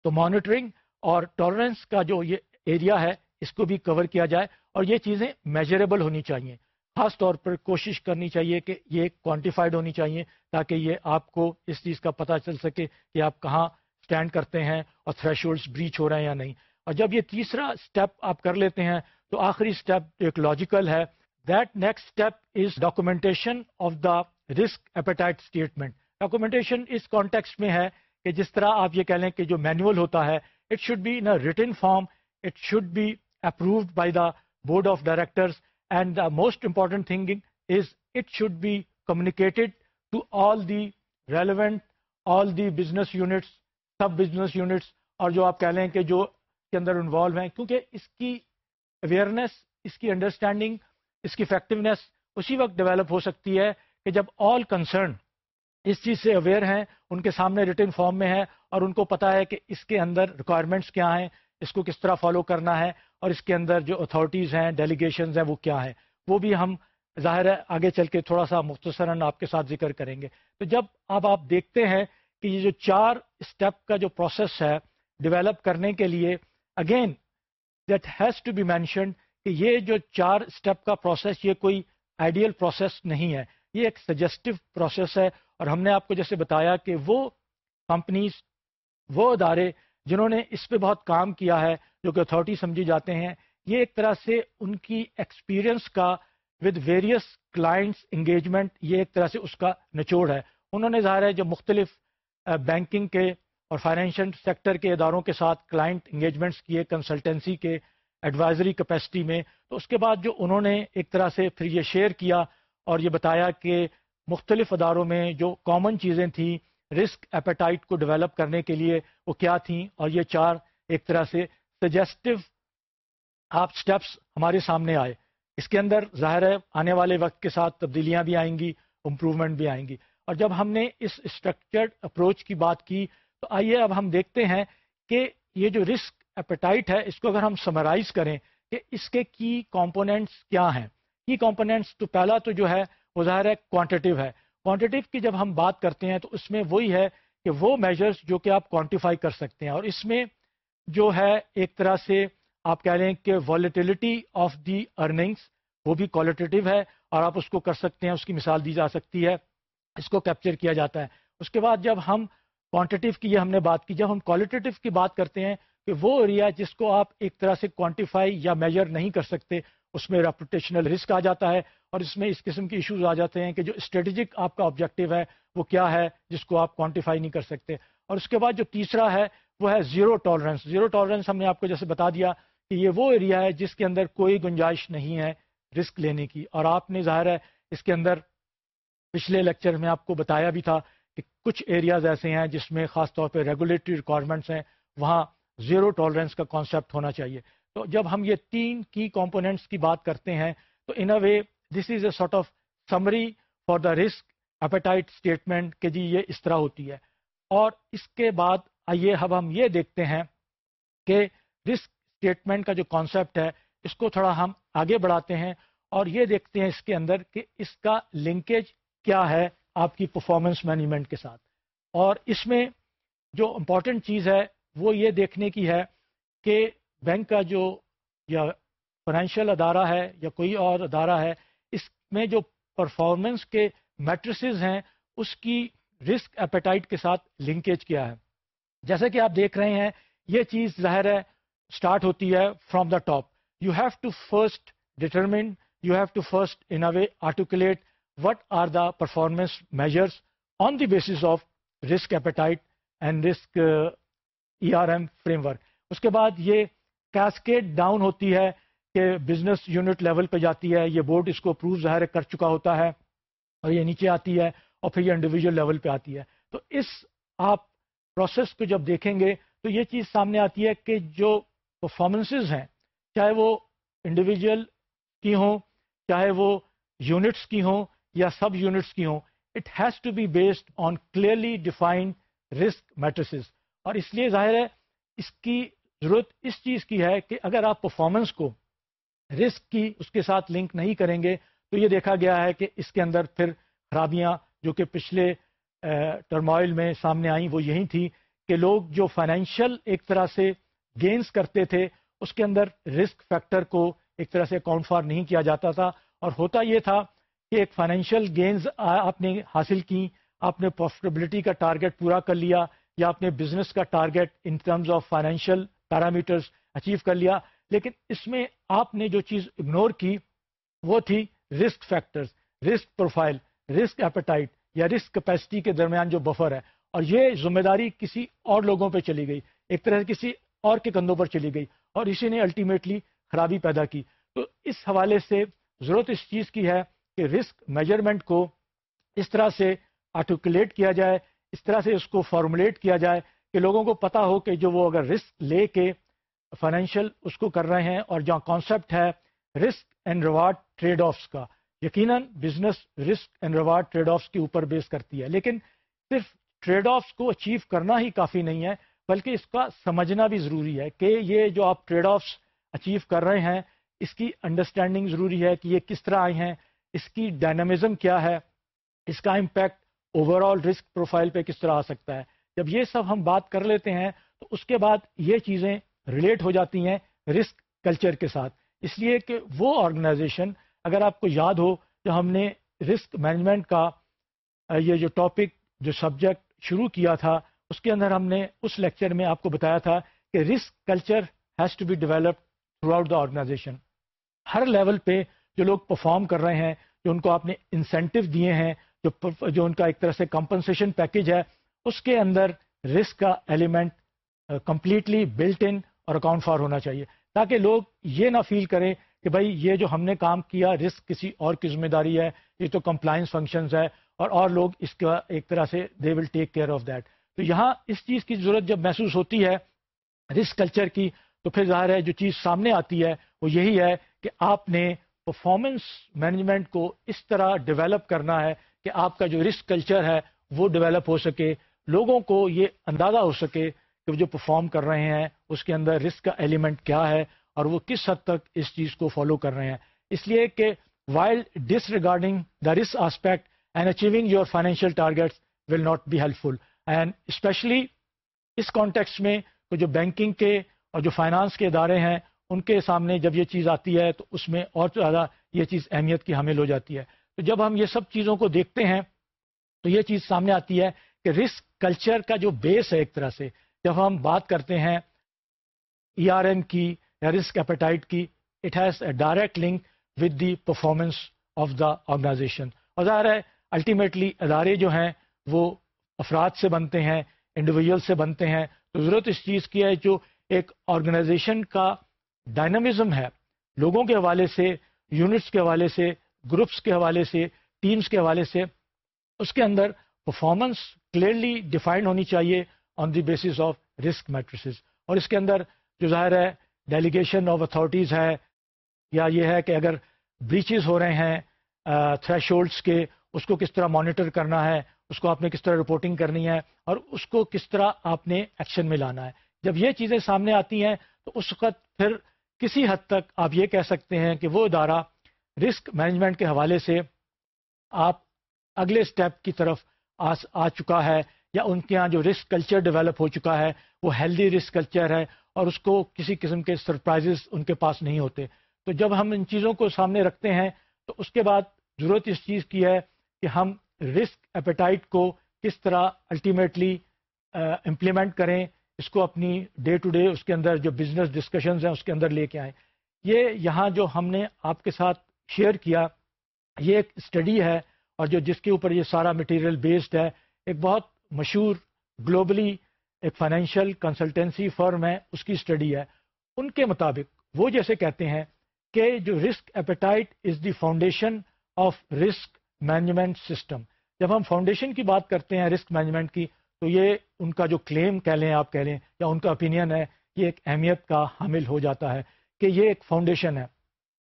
تو مانیٹرنگ اور ٹالرنس کا جو یہ ایریا ہے، اس کو بھی کور کیا جائے اور یہ چیزیں میجریبل ہونی چاہیے۔ خاص طور پر کوشش کرنی چاہیے کہ یہ کوانٹیفائڈ ہونی چاہیے تاکہ یہ آپ کو اس چیز کا پتہ چل سکے کہ آپ کہاں اسٹینڈ کرتے ہیں اور تھریشولڈس بریچ ہو رہے ہیں یا نہیں۔ اور جب یہ تیسرا اسٹیپ آپ کر لیتے ہیں تو آخری اسٹیپ ایک لاجیکل ہے that next step is documentation of the risk appetite statement documentation us context میں ہے کہ جس طرح آپ یہ کہہ لیں کہ جو مینوئل ہوتا ہے it should be in written form it should be approved by the board of directors and the most important thing is it should be communicated to all the relevant all the business units sub business units اور جو آپ کہہ لیں کہ جو کے اندر انوالو ہیں، کیونکہ اس کی اویئرنیس اس کی انڈرسٹینڈنگ اس کی افیکٹونیس اسی وقت ڈیولپ ہو سکتی ہے کہ جب آل کنسرن اس چیز سے اویئر ہیں، ان کے سامنے ریٹن فارم میں ہے اور ان کو پتا ہے کہ اس کے اندر ریکوائرمنٹس کیا ہیں، اس کو کس طرح فالو کرنا ہے اور اس کے اندر جو اتھارٹیز ہیں ڈیلیگیشنز ہیں، وہ کیا ہیں۔ وہ بھی ہم ظاہر ہے آگے چل کے تھوڑا سا مختصراً آپ کے ساتھ ذکر کریں گے۔ تو جب اب آپ دیکھتے ہیں کہ یہ جو چار اسٹیپ کا جو پروسیس ہے ڈیولپ کرنے کے لیے again that has to be mentioned کہ یہ جو چار اسٹیپ کا پروسیس یہ کوئی آئیڈیل پروسیس نہیں ہے۔ یہ ایک سجیسٹو پروسیس ہے اور ہم نے آپ کو جیسے بتایا کہ وہ کمپنیز، وہ ادارے جنہوں نے اس پہ بہت کام کیا ہے، جو کہ اتھارٹی سمجھی جاتے ہیں، یہ ایک طرح سے ان کی ایکسپیرئنس کا ود ویریس کلائنٹس انگیجمنٹ یہ ایک طرح سے اس کا نچوڑ ہے۔ انہوں نے ظاہر ہے جو مختلف بینکنگ کے اور فائنینشیل سیکٹر کے اداروں کے ساتھ کلائنٹ انگیجمنٹس کیے کنسلٹنسی کے ایڈوائزری کیپیسٹی میں، تو اس کے بعد جو انہوں نے ایک طرح سے پھر یہ شیئر کیا اور یہ بتایا کہ مختلف اداروں میں جو کامن چیزیں تھیں رسک ایپیٹائٹ کو ڈیولپ کرنے کے لیے وہ کیا تھیں؟ اور یہ چار ایک طرح سے سجیسٹو آپ سٹیپس ہمارے سامنے آئے۔ اس کے اندر ظاہر ہے آنے والے وقت کے ساتھ تبدیلیاں بھی آئیں گی امپروومنٹ بھی آئیں گی۔ اور جب ہم نے اس اسٹرکچرڈ اپروچ کی بات کی، تو آئیے اب ہم دیکھتے ہیں کہ یہ جو رسک اپیٹائٹ ہے، اس کو اگر ہم سمرائز کریں کہ اس کے کی کمپوننٹس کیا ہیں۔ کی کمپوننٹس تو پہلا تو جو ہے وہ ظاہر ہے کوانٹیٹیو ہے۔ کوانٹیٹیو کی جب ہم بات کرتے ہیں تو اس میں وہی ہے کہ وہ میجرس جو کہ آپ کوانٹیفائی کر سکتے ہیں۔ اور اس میں جو ہے ایک طرح سے آپ کہہ لیں کہ والیٹیلٹی آف دی ارننگس وہ بھی کوالٹیٹیو ہے اور آپ اس کو کر سکتے ہیں، اس کی مثال دی جا سکتی ہے۔ اس کو کیپچر کیا جاتا ہے۔ اس کے بعد جب ہم کوانٹیٹیو کی یہ ہم نے بات کی، جب ہم کوالٹیٹیو کی بات کرتے ہیں کہ وہ ایریا جس کو آپ ایک طرح سے کوانٹیفائی یا میجر نہیں کر سکتے، اس میں ریپوٹیشنل رسک آ جاتا ہے۔ اور اس میں اس قسم کے ایشوز آ جاتے ہیں کہ جو اسٹریٹجک آپ کا آبجیکٹو ہے، وہ کیا ہے، جس کو آپ کوانٹیفائی نہیں کر سکتے۔ اور اس کے بعد جو تیسرا ہے، وہ ہے زیرو ٹالرنس زیرو ٹالرنس ہم نے آپ کو جیسے بتا دیا کہ یہ وہ ایریا ہے جس کے اندر کوئی گنجائش نہیں ہے رسک لینے کی۔ اور آپ نے ظاہر ہے اس کے اندر پچھلے لیکچر میں آپ کو بتایا بھی تھا کہ کچھ ایریاز ایسے ہیں جس میں خاص طور پہ ریگولیٹری ریکوائرمنٹس ہیں، وہاں زیرو ٹالرنس کا کانسیپٹ ہونا چاہیے۔ تو جب ہم یہ تین کی کمپوننٹس کی بات کرتے ہیں، تو in a way this is a sort of summary for the risk appetite statement کہ جی یہ اس طرح ہوتی ہے۔ اور اس کے بعد آئیے اب ہم یہ دیکھتے ہیں کہ رسک اسٹیٹمنٹ کا جو کانسیپٹ ہے، اس کو تھوڑا ہم آگے بڑھاتے ہیں اور یہ دیکھتے ہیں اس کے اندر کہ اس کا لنکیج کیا ہے آپ کی پرفارمنس مینجمنٹ کے ساتھ۔ اور اس میں جو امپورٹنٹ چیز ہے، وہ یہ دیکھنے کی ہے کہ بینک کا جو یا فائنینشیل ادارہ ہے یا کوئی اور ادارہ ہے میں جو پرفارمنس کے میٹریسز ہیں، اس کی رسک اپیٹائٹ کے ساتھ لنکیج کیا ہے۔ جیسے کہ آپ دیکھ رہے ہیں، یہ چیز ظاہر ہے اسٹارٹ ہوتی ہے from the top you have to first determine you have to first in a way articulate what are the performance measures on the basis of risk appetite and risk E R M framework اس کے بعد یہ کیسکیٹ ڈاؤن ہوتی ہے کہ بزنس یونٹ لیول پہ جاتی ہے، یہ بورڈ اس کو اپروو ظاہر کر چکا ہوتا ہے اور یہ نیچے آتی ہے اور پھر یہ انڈیویجل لیول پہ آتی ہے۔ تو اس آپ پروسیس کو جب دیکھیں گے تو یہ چیز سامنے آتی ہے کہ جو پرفارمنسز ہیں، چاہے وہ انڈیویجل کی ہوں، چاہے وہ یونٹس کی ہوں یا سب یونٹس کی ہوں it has to be based on clearly defined risk metrics اور اس لیے ظاہر ہے، اس کی ضرورت اس چیز کی ہے کہ اگر آپ پرفارمنس کو رسک کی اس کے ساتھ لنک نہیں کریں گے۔ تو یہ دیکھا گیا ہے کہ اس کے اندر پھر خرابیاں جو کہ پچھلے ٹرمائل میں سامنے آئیں، وہ یہی تھی کہ لوگ جو فائنینشیل ایک طرح سے گینز کرتے تھے، اس کے اندر رسک فیکٹر کو ایک طرح سے اکاؤنٹ فار نہیں کیا جاتا تھا۔ اور ہوتا یہ تھا کہ ایک فائنینشیل گینز آپ نے حاصل کی آپ نے پروفٹیبلٹی کا ٹارگیٹ پورا کر لیا یا اپنے بزنس کا target in terms of financial parameters achieve کر لیا۔ لیکن اس میں آپ نے جو چیز اگنور کی وہ تھی risk factors risk profile risk appetite یا رسک کیپیسٹی کے درمیان جو بفر ہے۔ اور یہ ذمہ داری کسی اور لوگوں پہ چلی گئی، ایک طرح سے کسی اور کے کندھوں پر چلی گئی اور اسی نے الٹیمیٹلی خرابی پیدا کی۔ تو اس حوالے سے ضرورت اس چیز کی ہے کہ رسک میجرمنٹ کو اس طرح سے آرٹیکولیٹ کیا جائے، اس طرح سے اس کو فارمولیٹ کیا جائے کہ لوگوں کو پتا ہو کہ جو وہ اگر رسک لے کے فائنینشیل اس کو کر رہے ہیں اور جہاں کانسیپٹ ہے risk and reward trade offs کا، یقیناً business risk and reward trade offs کے اوپر بیس کرتی ہے۔ لیکن صرف ٹریڈ آفس کو اچیو کرنا ہی کافی نہیں ہے، بلکہ اس کا سمجھنا بھی ضروری ہے کہ یہ جو آپ ٹریڈ آفس اچیو کر رہے ہیں، اس کی انڈرسٹینڈنگ ضروری ہے کہ یہ کس طرح آئی ہیں، اس کی ڈائنامزم کیا ہے، اس کا impact overall risk profile پہ کس طرح آ سکتا ہے۔ جب یہ سب ہم بات کر لیتے ہیں، تو اس کے بعد یہ چیزیں ریلیٹ ہو جاتی ہیں رسک کلچر کے ساتھ۔ اس لیے کہ وہ آرگنائزیشن اگر آپ کو یاد ہو جو ہم نے رسک مینجمنٹ کا یہ جو ٹاپک جو سبجیکٹ شروع کیا تھا، اس کے اندر ہم نے اس لیکچر میں آپ کو بتایا تھا کہ risk culture has to be developed throughout the organisation Hare level پہ جو لوگ پرفارم کر رہے ہیں، جو ان کو آپ نے انسینٹو دیے ہیں، جو جو ان کا ایک طرح سے کمپنسیشن پیکج ہے، اس کے اندر رسک کا ایلیمنٹ کمپلیٹلی بلٹ ان اور اکاؤنٹ فار ہونا چاہیے۔ تاکہ لوگ یہ نہ فیل کریں کہ بھائی یہ جو ہم نے کام کیا رسک کسی اور کی ذمہ داری ہے، یہ تو کمپلائنس فنکشنز ہے اور اور لوگ اس کا ایک طرح سے they will take care of that تو یہاں اس چیز کی ضرورت جب محسوس ہوتی ہے رسک کلچر کی، تو پھر ظاہر ہے جو چیز سامنے آتی ہے وہ یہی ہے کہ آپ نے پرفارمنس مینجمنٹ کو اس طرح ڈیولپ کرنا ہے کہ آپ کا جو رسک کلچر ہے وہ ڈیولپ ہو سکے، لوگوں کو یہ اندازہ ہو سکے کہ جو پرفارم کر رہے ہیں، اس کے اندر رسک کا ایلیمنٹ کیا ہے اور وہ کس حد تک اس چیز کو فالو کر رہے ہیں۔ اس لیے کہ while disregarding the risk aspect and achieving your financial targets will not be helpful and especially us context میں جو بینکنگ کے اور جو فائنانس کے ادارے ہیں، ان کے سامنے جب یہ چیز آتی ہے تو اس میں اور زیادہ یہ چیز اہمیت کی حامل ہو جاتی ہے۔ تو جب ہم یہ سب چیزوں کو دیکھتے ہیں تو یہ چیز سامنے آتی ہے کہ رسک کلچر کا جو بیس ہے ایک طرح سے جب ہم بات کرتے ہیں ای آر ایم کی یا رسک ایپیٹائٹ کی it has a direct link with the performance of the organization اور ظاہر ہے الٹیمیٹلی ادارے جو ہیں، وہ افراد سے بنتے ہیں انڈیویجول سے بنتے ہیں۔ تو ضرورت اس چیز کی ہے، جو ایک آرگنائزیشن کا ڈائنامزم ہے۔ لوگوں کے حوالے سے یونٹس کے حوالے سے گروپس کے حوالے سے ٹیمز کے حوالے سے، اس کے اندر پرفارمنس کلیئرلی ڈیفائنڈ ہونی چاہیے۔ On the basis of risk matrices اور اس کے اندر جو ظاہر ہے ڈیلیگیشن آف اتھارٹیز ہے، یا یہ ہے کہ اگر بریچز ہو رہے ہیں تھریش ہولڈس کے، اس کو کس طرح مانیٹر کرنا ہے، اس کو آپ نے کس طرح رپورٹنگ کرنی ہے، اور اس کو کس طرح آپ نے ایکشن میں لانا ہے۔ جب یہ چیزیں سامنے آتی ہیں، تو اس وقت پھر کسی حد تک آپ یہ کہہ سکتے ہیں کہ وہ ادارہ رسک مینجمنٹ کے حوالے سے آپ اگلے سٹیپ کی طرف آ چکا ہے۔ یا ان کے ہاں جو رسک کلچر ڈیولپ ہو چکا ہے، وہ ہیلدی رسک کلچر ہے اور اس کو کسی قسم کے سرپرائزز ان کے پاس نہیں ہوتے۔ تو جب ہم ان چیزوں کو سامنے رکھتے ہیں، تو اس کے بعد ضرورت اس چیز کی ہے کہ ہم رسک ایپیٹائٹ کو کس طرح الٹیمیٹلی امپلیمنٹ کریں، اس کو اپنی ڈے ٹو ڈے اس کے اندر جو بزنس ڈسکشنز ہیں اس کے اندر لے کے آئیں۔ یہ یہاں جو ہم نے آپ کے ساتھ شیئر کیا، یہ ایک اسٹڈی ہے اور جو جس کے اوپر یہ سارا مٹیریل بیسڈ ہے، ایک بہت مشہور گلوبلی ایک فائنینشیل کنسلٹنسی فرم ہے، اس کی اسٹڈی ہے۔ ان کے مطابق وہ جیسے کہتے ہیں کہ جو risk appetite is the foundation of risk management system. جب ہم فاؤنڈیشن کی بات کرتے ہیں رسک مینجمنٹ کی، تو یہ ان کا جو کلیم کہہ لیں آپ کہہ لیں، یا ان کا اوپینین ہے، یہ ایک اہمیت کا حامل ہو جاتا ہے کہ یہ ایک فاؤنڈیشن ہے۔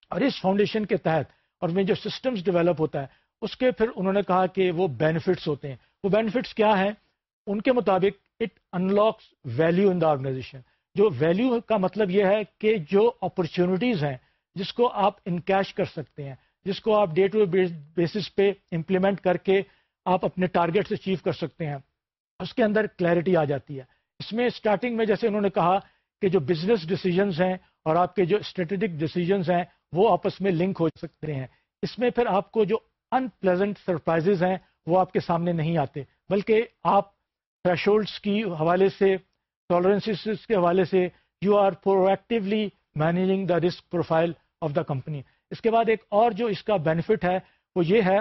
اور اس فاؤنڈیشن کے تحت اور میں جو سسٹمز ڈیولپ ہوتا ہے، اس کے پھر انہوں نے کہا کہ وہ بینیفٹس ہوتے ہیں۔ وہ بینیفٹس کیا ہیں؟ ان کے مطابق it unlocks value in the organisation جو ویلیو کا مطلب یہ ہے کہ جو اپرچونیٹیز ہیں، جس کو آپ انکیش کر سکتے ہیں، جس کو آپ ڈے ٹو ڈے بیسس پہ امپلیمنٹ کر کے آپ اپنے ٹارگیٹس اچیو کر سکتے ہیں۔ اس کے اندر کلیئرٹی آ جاتی ہے۔ اس میں اسٹارٹنگ میں جیسے انہوں نے کہا کہ جو بزنس ڈیسیجنز ہیں اور آپ کے جو اسٹریٹجک ڈیسیجنز ہیں، وہ آپس میں لنک ہو سکتے ہیں۔ اس میں پھر آپ کو جو ان پلیزنٹ سرپرائزز ہیں وہ آپ کے سامنے نہیں آتے، بلکہ آپ تھریشولڈس کی حوالے سے ٹالرنسز کے حوالے سے you are proactively managing the risk profile of the company اس کے بعد ایک اور جو اس کا بینیفٹ ہے، وہ یہ ہے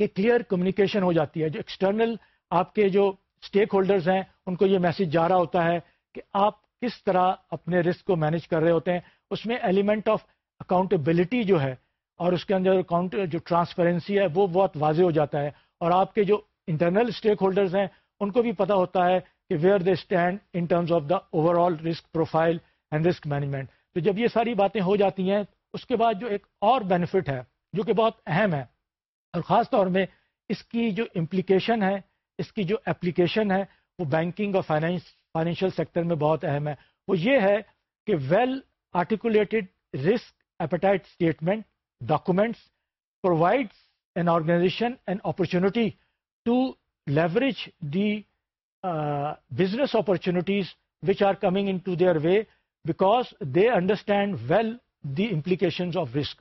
کہ کلیئر کمیونیکیشن ہو جاتی ہے۔ جو ایکسٹرنل آپ کے جو اسٹیک ہولڈرز ہیں، ان کو یہ میسج جا رہا ہوتا ہے کہ آپ کس طرح اپنے رسک کو مینیج کر رہے ہوتے ہیں۔ اس میں ایلیمنٹ آف اکاؤنٹیبلٹی جو ہے، اور اس کے اندر اکاؤنٹ جو ٹرانسپیرنسی ہے، وہ بہت واضح ہو جاتا ہے۔ اور آپ کے جو انٹرنل اسٹیک ہولڈرز ہیں، ان کو بھی پتا ہوتا ہے کہ where they stand in terms of the overall risk profile and risk management تو جب یہ ساری باتیں ہو جاتی ہیں، اس کے بعد جو ایک اور بینیفٹ ہے، جو کہ بہت اہم ہے، اور خاص طور میں اس کی جو امپلیکیشن ہے، اس کی جو اپلیکیشن ہے، وہ بینکنگ اور فائنینس فائنینشیل سیکٹر میں بہت اہم ہے۔ وہ یہ ہے کہ well articulated risk appetite statement documents provides an organisation an opportunity to leverage the business opportunities which are coming in to their way because they understand well the implications of risk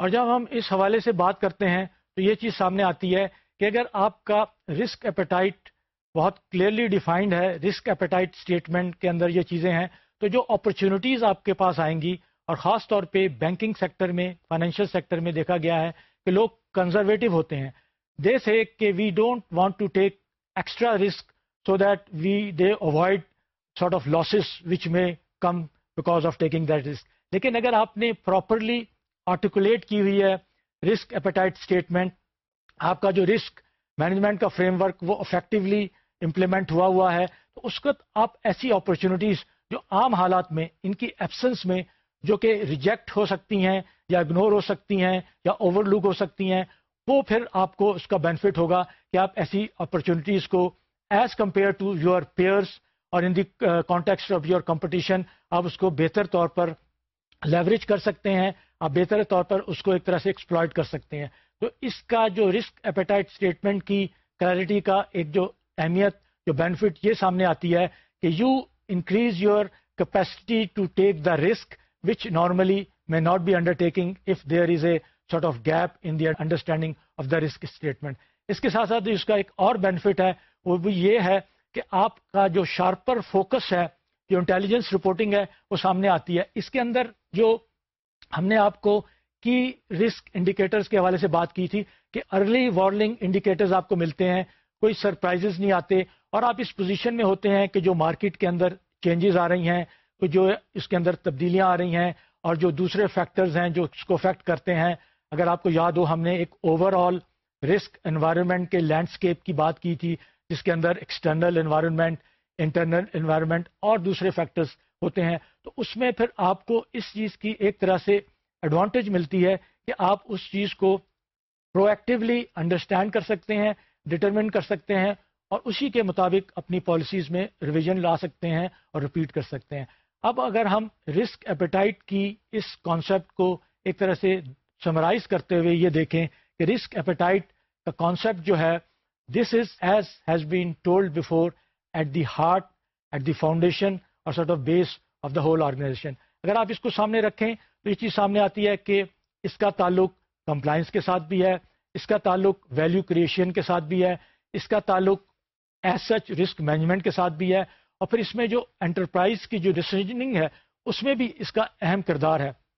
اور جب ہم اس حوالے سے بات کرتے ہیں تو یہ چیز سامنے آتی ہے کہ اگر آپ کا رسک ایپیٹائٹ بہت کلیئرلی ڈیفائنڈ ہے رسک ایپیٹائٹ اسٹیٹمنٹ کے اندر یہ چیزیں ہیں، تو جو اپرچونیٹیز آپ کے پاس آئیں گی اور خاص طور پہ بینکنگ سیکٹر میں فائنینشیل سیکٹر میں دیکھا گیا ہے کہ لوگ کنزرویٹو ہوتے ہیں۔ دے سے کہ we don't want to take extra risk so that we they avoid sort of losses which may come because of taking that risk لیکن اگر آپ نے پراپرلی آرٹیکولیٹ کی ہوئی ہے رسک ایپیٹائٹ اسٹیٹمنٹ آپ کا جو رسک مینجمنٹ کا فریم ورک وہ افیکٹولی امپلیمنٹ ہوا ہوا ہے، تو اس وقت آپ ایسی اپرچونیٹیز جو عام حالات میں، ان کی ایبسنس میں جو کہ ریجیکٹ ہو سکتی ہیں یا اگنور ہو سکتی ہیں یا اوور لک ہو سکتی ہیں، وہ پھر آپ کو اس کا بینیفٹ ہوگا کہ آپ ایسی اپرچونیٹیز کو as compare to your peers اور in the context of your competition آپ اس کو بہتر طور پر لیوریج کر سکتے ہیں، آپ بہتر طور پر اس کو ایک طرح سے ایکسپلائٹ کر سکتے ہیں۔ تو اس کا جو رسک ایپیٹائٹ اسٹیٹمنٹ کی کلیئرٹی کا ایک جو اہمیت، جو بینیفٹ یہ سامنے آتی ہے کہ you increase your capacity to take the risk which normally may not be undertaking if there is a sort of gap in their understanding of the risk statement اس کے ساتھ ساتھ اس کا ایک اور بینیفٹ ہے وہ بھی یہ ہے کہ آپ کا جو شارپر فوکس ہے جو انٹیلیجنس رپورٹنگ ہے وہ سامنے آتی ہے اس کے اندر جو ہم نے آپ کو کی رسک انڈیکیٹرز کے حوالے سے بات کی تھی کہ ارلی وارننگ انڈیکیٹرز آپ کو ملتے ہیں کوئی سرپرائزز نہیں آتے اور آپ اس پوزیشن میں ہوتے ہیں کہ جو مارکیٹ کے اندر چینجز آ رہی ہیں جو اس کے اندر تبدیلیاں آ رہی ہیں اور جو دوسرے فیکٹرز ہیں جو اس کو افیکٹ کرتے ہیں، اگر آپ کو یاد ہو، ہم نے ایک اوور آل رسک انوائرمنٹ کے لینڈسکیپ کی بات کی تھی، جس کے اندر ایکسٹرنل انوائرمنٹ انٹرنل انوائرمنٹ اور دوسرے فیکٹرز ہوتے ہیں۔ تو اس میں پھر آپ کو اس چیز کی ایک طرح سے ایڈوانٹیج ملتی ہے کہ آپ اس چیز کو پرو ایکٹیولی انڈرسٹینڈ کر سکتے ہیں ڈٹرمن کر سکتے ہیں اور اسی کے مطابق اپنی پالیسیز میں ریویژن لا سکتے ہیں اور رپیٹ کر سکتے ہیں۔ اب اگر ہم رسک ایپیٹائٹ کی اس کانسیپٹ کو ایک طرح سے سمرائز کرتے ہوئے یہ دیکھیں کہ رسک ایپیٹائٹ کا کانسیپٹ جو ہے this is as has been told before at the heart at the foundation اور sort of base of the whole organisation اگر آپ اس کو سامنے رکھیں تو یہ چیز سامنے آتی ہے کہ اس کا تعلق کمپلائنس کے ساتھ بھی ہے، اس کا تعلق ویلیو کریشن کے ساتھ بھی ہے، اس کا تعلق ایز سچ رسک مینجمنٹ کے ساتھ بھی ہے۔ اور پھر اس میں جو انٹرپرائز کی جو ڈسیزننگ ہے، اس میں بھی اس کا اہم کردار ہے۔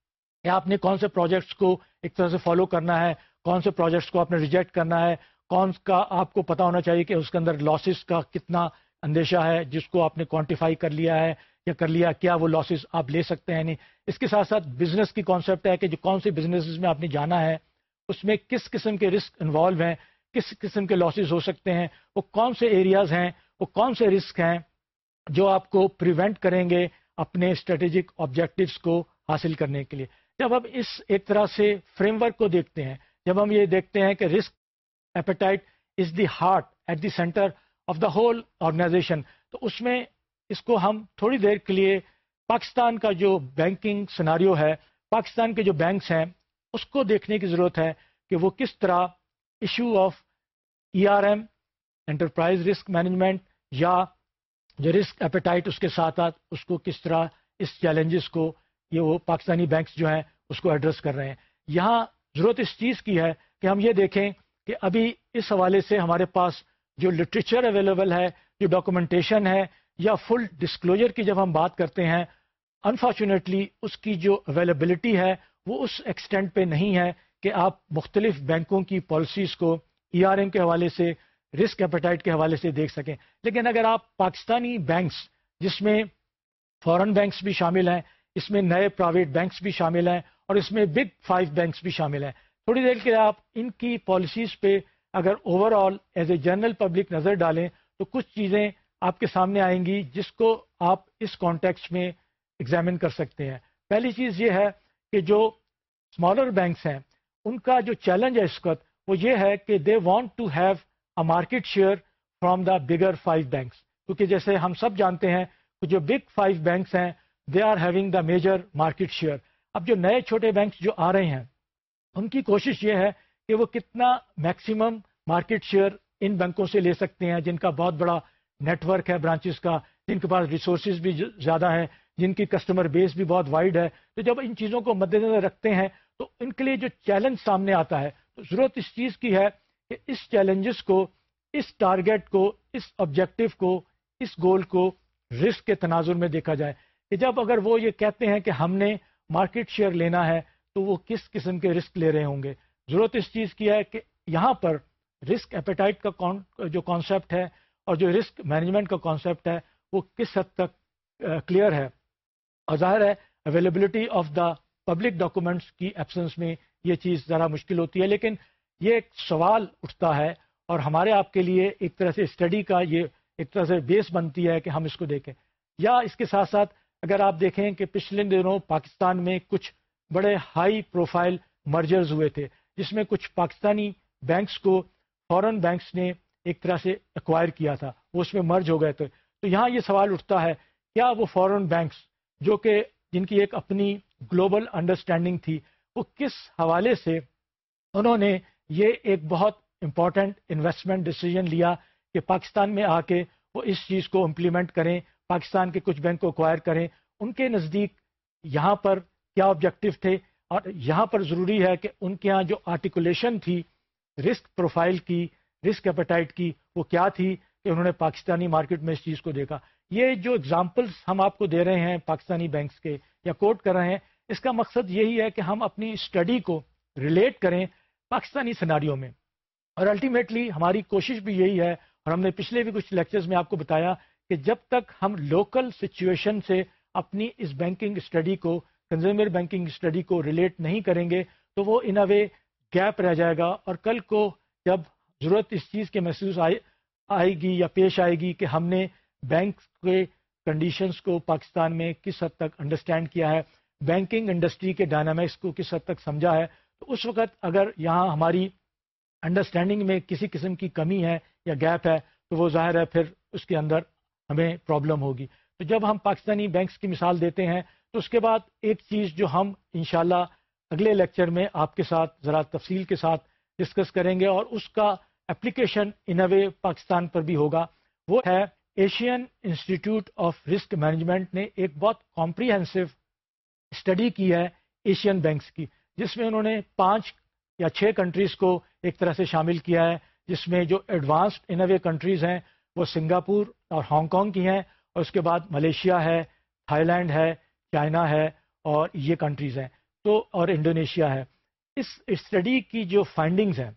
کہ آپ نے کون سے پروجیکٹس کو ایک طرح سے فالو کرنا ہے، کون سے پروجیکٹس کو آپ نے ریجیکٹ کرنا ہے، کون کا آپ کو پتا ہونا چاہیے کہ اس کے اندر لاسز کا کتنا اندیشہ ہے، جس کو آپ نے کوانٹیفائی کر لیا ہے یا کر لیا، کیا وہ لاسز آپ لے سکتے ہیں نہیں۔ اس کے ساتھ ساتھ بزنس کی کانسیپٹ ہے کہ جو کون سی بزنس میں آپ نے جانا ہے، اس میں کس قسم کے رسک انوالو ہیں، کس قسم کے لاسز ہو سکتے ہیں، وہ کون سے ایریاز ہیں، وہ کون سے رسک ہیں۔ جو آپ کو پریونٹ کریں گے اپنے اسٹریٹجک آبجیکٹوس کو حاصل کرنے کے لیے۔ جب ہم اس ایک طرح سے فریم ورک کو دیکھتے ہیں، جب ہم یہ دیکھتے ہیں کہ risk appetite is the heart at the centre of the whole organisation تو اس میں اس کو ہم تھوڑی دیر کے لیے پاکستان کا جو بینکنگ سناریو ہے، پاکستان کے جو بینکس ہیں، اس کو دیکھنے کی ضرورت ہے کہ وہ کس طرح issue of E R M enterprise risk management یا جو رسک ایپیٹائٹ اس کے ساتھ ساتھ اس کو کس طرح اس چیلنجز کو یہ وہ پاکستانی بینکس جو ہیں اس کو ایڈریس کر رہے ہیں۔ یہاں ضرورت اس چیز کی ہے کہ ہم یہ دیکھیں کہ ابھی اس حوالے سے ہمارے پاس جو لٹریچر اویلیبل ہے، جو ڈاکومنٹیشن ہے یا فل ڈسکلوجر کی جب ہم بات کرتے ہیں انفارچونیٹلی اس کی جو اویلیبلٹی ہے وہ اس ایکسٹینٹ پہ نہیں ہے کہ آپ مختلف بینکوں کی پالیسیز کو ای آر ایم کے حوالے سے رسک ایپیٹائٹ کے حوالے سے دیکھ سکیں۔ لیکن اگر آپ پاکستانی بینکس، جس میں فورن بینکس بھی شامل ہیں، اس میں نئے پرائیویٹ بینکس بھی شامل ہیں اور اس میں بگ فائیو بینکس بھی شامل ہیں، تھوڑی دیر کے آپ ان کی پالیسیز پہ اگر overall as a general public نظر ڈالیں تو کچھ چیزیں آپ کے سامنے آئیں گی جس کو آپ اس کانٹیکس میں ایگزامن کر سکتے ہیں۔ پہلی چیز یہ ہے کہ جو اسمالر بینکس ہیں، ان کا جو چیلنج ہے اس وقت، وہ یہ ہے کہ they want to have market share from the bigger five banks کیونکہ جیسے ہم سب جانتے ہیں کہ جو بگ فائیو بینکس ہیں they are having the major market share اب جو نئے چھوٹے بینکس جو آ رہے ہیں ان کی کوشش یہ ہے کہ وہ کتنا میکسیمم مارکیٹ شیئر ان بینکوں سے لے سکتے ہیں جن کا بہت بڑا نیٹ ورک ہے برانچز کا جن کے پاس ریسورسز بھی زیادہ ہیں جن کی کسٹمر بیس بھی بہت وائڈ ہے تو جب ان چیزوں کو مد نظر رکھتے ہیں تو ان کے لیے جو چیلنج سامنے آتا ہے تو ضرورت اس چیز کی ہے کہ اس چیلنجز کو، اس ٹارگیٹ کو، اس آبجیکٹو کو، اس گول کو رسک کے تناظر میں دیکھا جائے۔ کہ جب اگر وہ یہ کہتے ہیں کہ ہم نے مارکیٹ شیئر لینا ہے، تو وہ کس قسم کے رسک لے رہے ہوں گے؟ ضرورت اس چیز کی ہے کہ یہاں پر رسک ایپیٹائٹ کا جو کانسیپٹ ہے اور جو رسک مینجمنٹ کا کانسیپٹ ہے، وہ کس حد تک کلیئر ہے؟ اور ظاہر ہے availability of the public documents کی ایبسنس میں یہ چیز ذرا مشکل ہوتی ہے، لیکن یہ ایک سوال اٹھتا ہے اور ہمارے آپ کے لیے ایک طرح سے اسٹڈی کا یہ ایک طرح سے بیس بنتی ہے کہ ہم اس کو دیکھیں۔ یا اس کے ساتھ ساتھ اگر آپ دیکھیں کہ پچھلے دنوں پاکستان میں کچھ بڑے ہائی پروفائل مرجرز ہوئے تھے، جس میں کچھ پاکستانی بینکس کو فورن بینکس نے ایک طرح سے ایکوائر کیا تھا، وہ اس میں مرج ہو گئے تھے۔ تو یہاں یہ سوال اٹھتا ہے، کیا وہ فورن بینکس جو کہ جن کی ایک اپنی گلوبل انڈرسٹینڈنگ تھی، وہ کس حوالے سے انہوں نے یہ ایک بہت امپورٹنٹ انویسٹمنٹ ڈیسیجن لیا کہ پاکستان میں آ کے وہ اس چیز کو امپلیمنٹ کریں، پاکستان کے کچھ بینک کو اکوائر کریں۔ ان کے نزدیک یہاں پر کیا آبجیکٹو تھے؟ اور یہاں پر ضروری ہے کہ ان کے یہاں جو آرٹیکولیشن تھی رسک پروفائل کی رسک ایپیٹائٹ کی، وہ کیا تھی کہ انہوں نے پاکستانی مارکیٹ میں اس چیز کو دیکھا۔ یہ جو اگزامپلس ہم آپ کو دے رہے ہیں پاکستانی بینکس کے یا کوٹ کر رہے ہیں، اس کا مقصد یہی ہے کہ ہم اپنی اسٹڈی کو ریلیٹ کریں پاکستانی سناریوں میں۔ اور الٹیمیٹلی ہماری کوشش بھی یہی ہے، اور ہم نے پچھلے بھی کچھ لیکچرز میں آپ کو بتایا کہ جب تک ہم لوکل سچویشن سے اپنی اس بینکنگ اسٹڈی کو کنزیومر بینکنگ اسٹڈی کو ریلیٹ نہیں کریں گے، تو وہ ان اے وے گیپ رہ جائے گا۔ اور کل کو جب ضرورت اس چیز کے محسوس آئے گی یا پیش آئے گی کہ ہم نے بینک کے کنڈیشنز کو پاکستان میں کس حد تک انڈرسٹینڈ کیا ہے بینکنگ انڈسٹری کے ڈائنامکس کو کس حد تک سمجھا ہے تو اس وقت اگر یہاں ہماری انڈرسٹینڈنگ میں کسی قسم کی کمی ہے یا گیپ ہے، تو وہ ظاہر ہے پھر اس کے اندر ہمیں پرابلم ہوگی۔ تو جب ہم پاکستانی بینکس کی مثال دیتے ہیں، تو اس کے بعد ایک چیز جو ہم انشاءاللہ اگلے لیکچر میں آپ کے ساتھ ذرا تفصیل کے ساتھ ڈسکس کریں گے اور اس کا اپلیکیشن ان وے پاکستان پر بھی ہوگا۔ وہ ہے Asian Institute of Risk Management نے ایک بہت کمپریہنسو اسٹڈی کی ہے ایشین بینکس کی۔ جس میں انہوں نے پانچ یا چھ کنٹریز کو ایک طرح سے شامل کیا ہے، جس میں جو ایڈوانسڈ انوے کنٹریز ہیں، وہ سنگاپور اور ہانگ کانگ کی ہیں، اور اس کے بعد ملیشیا ہے تھائی لینڈ ہے، چائنا ہے، اور یہ کنٹریز ہیں۔ تو اور انڈونیشیا ہے۔ اس اسٹڈی کی جو فائنڈنگز ہیں،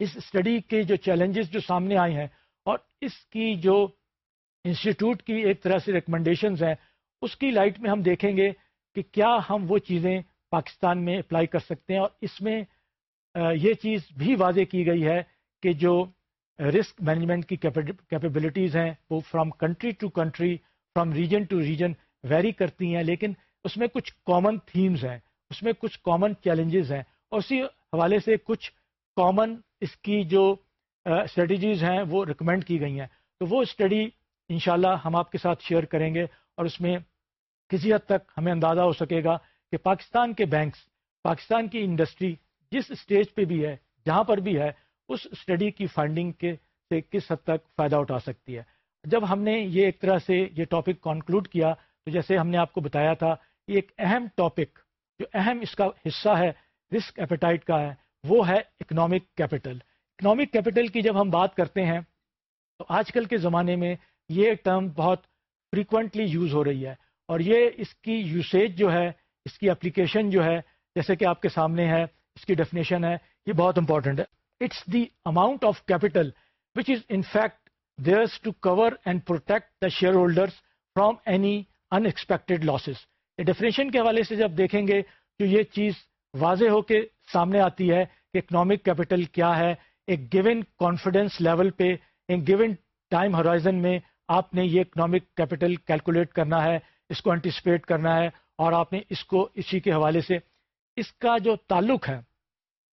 اس اسٹڈی کے جو چیلنجز جو سامنے آئے ہیں، اور اس کی جو انسٹیٹیوٹ کی ایک طرح سے ریکمنڈیشنز ہیں، اس کی لائٹ میں ہم دیکھیں گے کہ کیا ہم وہ چیزیں پاکستان میں اپلائی کر سکتے ہیں اور اس میں یہ چیز بھی واضح کی گئی ہے کہ جو رسک مینجمنٹ کی کیپیبلٹیز ہیں، وہ from country to country from region to region vary کرتی ہیں، لیکن اس میں کچھ کامن تھیمز ہیں، اس میں کچھ کامن چیلنجز ہیں اور اسی حوالے سے کچھ کامن اس کی جو اسٹریٹجیز ہیں، وہ ریکمینڈ کی گئی ہیں۔ تو وہ اسٹڈی انشاءاللہ ہم آپ کے ساتھ شیئر کریں گے اور اس میں کسی حد تک ہمیں اندازہ ہو سکے گا کہ پاکستان کے بینکس، پاکستان کی انڈسٹری جس اسٹیج پہ بھی ہے، جہاں پر بھی ہے، اس اسٹڈی کی فنڈنگ کے سے کس حد تک فائدہ اٹھا سکتی ہے؟ جب ہم نے یہ ایک طرح سے یہ ٹاپک کنکلوڈ کیا، تو جیسے ہم نے آپ کو بتایا تھا، یہ ایک اہم ٹاپک جو اہم اس کا حصہ ہے رسک ایپیٹائٹ کا ہے، وہ ہے اکنامک کیپٹل اکنامک کیپٹل کی جب ہم بات کرتے ہیں، تو آج کل کے زمانے میں یہ ٹرم بہت فریکوینٹلی یوز ہو رہی ہے، اور یہ اس کی یوسیج جو ہے اس کی اپلیکیشن جو ہے، جیسے کہ آپ کے سامنے ہے، اس کی ڈیفینیشن ہے، یہ بہت امپورٹنٹ ہے۔ It's the amount of capital which is in fact there's to cover and protect the shareholders from any unexpected losses definition کے حوالے سے جب دیکھیں گے تو یہ چیز واضح ہو کے سامنے آتی ہے کہ اکنامک کیپٹل کیا ہے۔ ایک گیون کانفیڈینس لیول پہ، ایک گیون ٹائم ہرائزن میں آپ نے یہ اکنامک کیپٹل کیلکولیٹ کرنا ہے، اس کو انٹیسپیٹ کرنا ہے۔ اور آپ نے اس کو اسی کے حوالے سے اس کا جو تعلق ہے،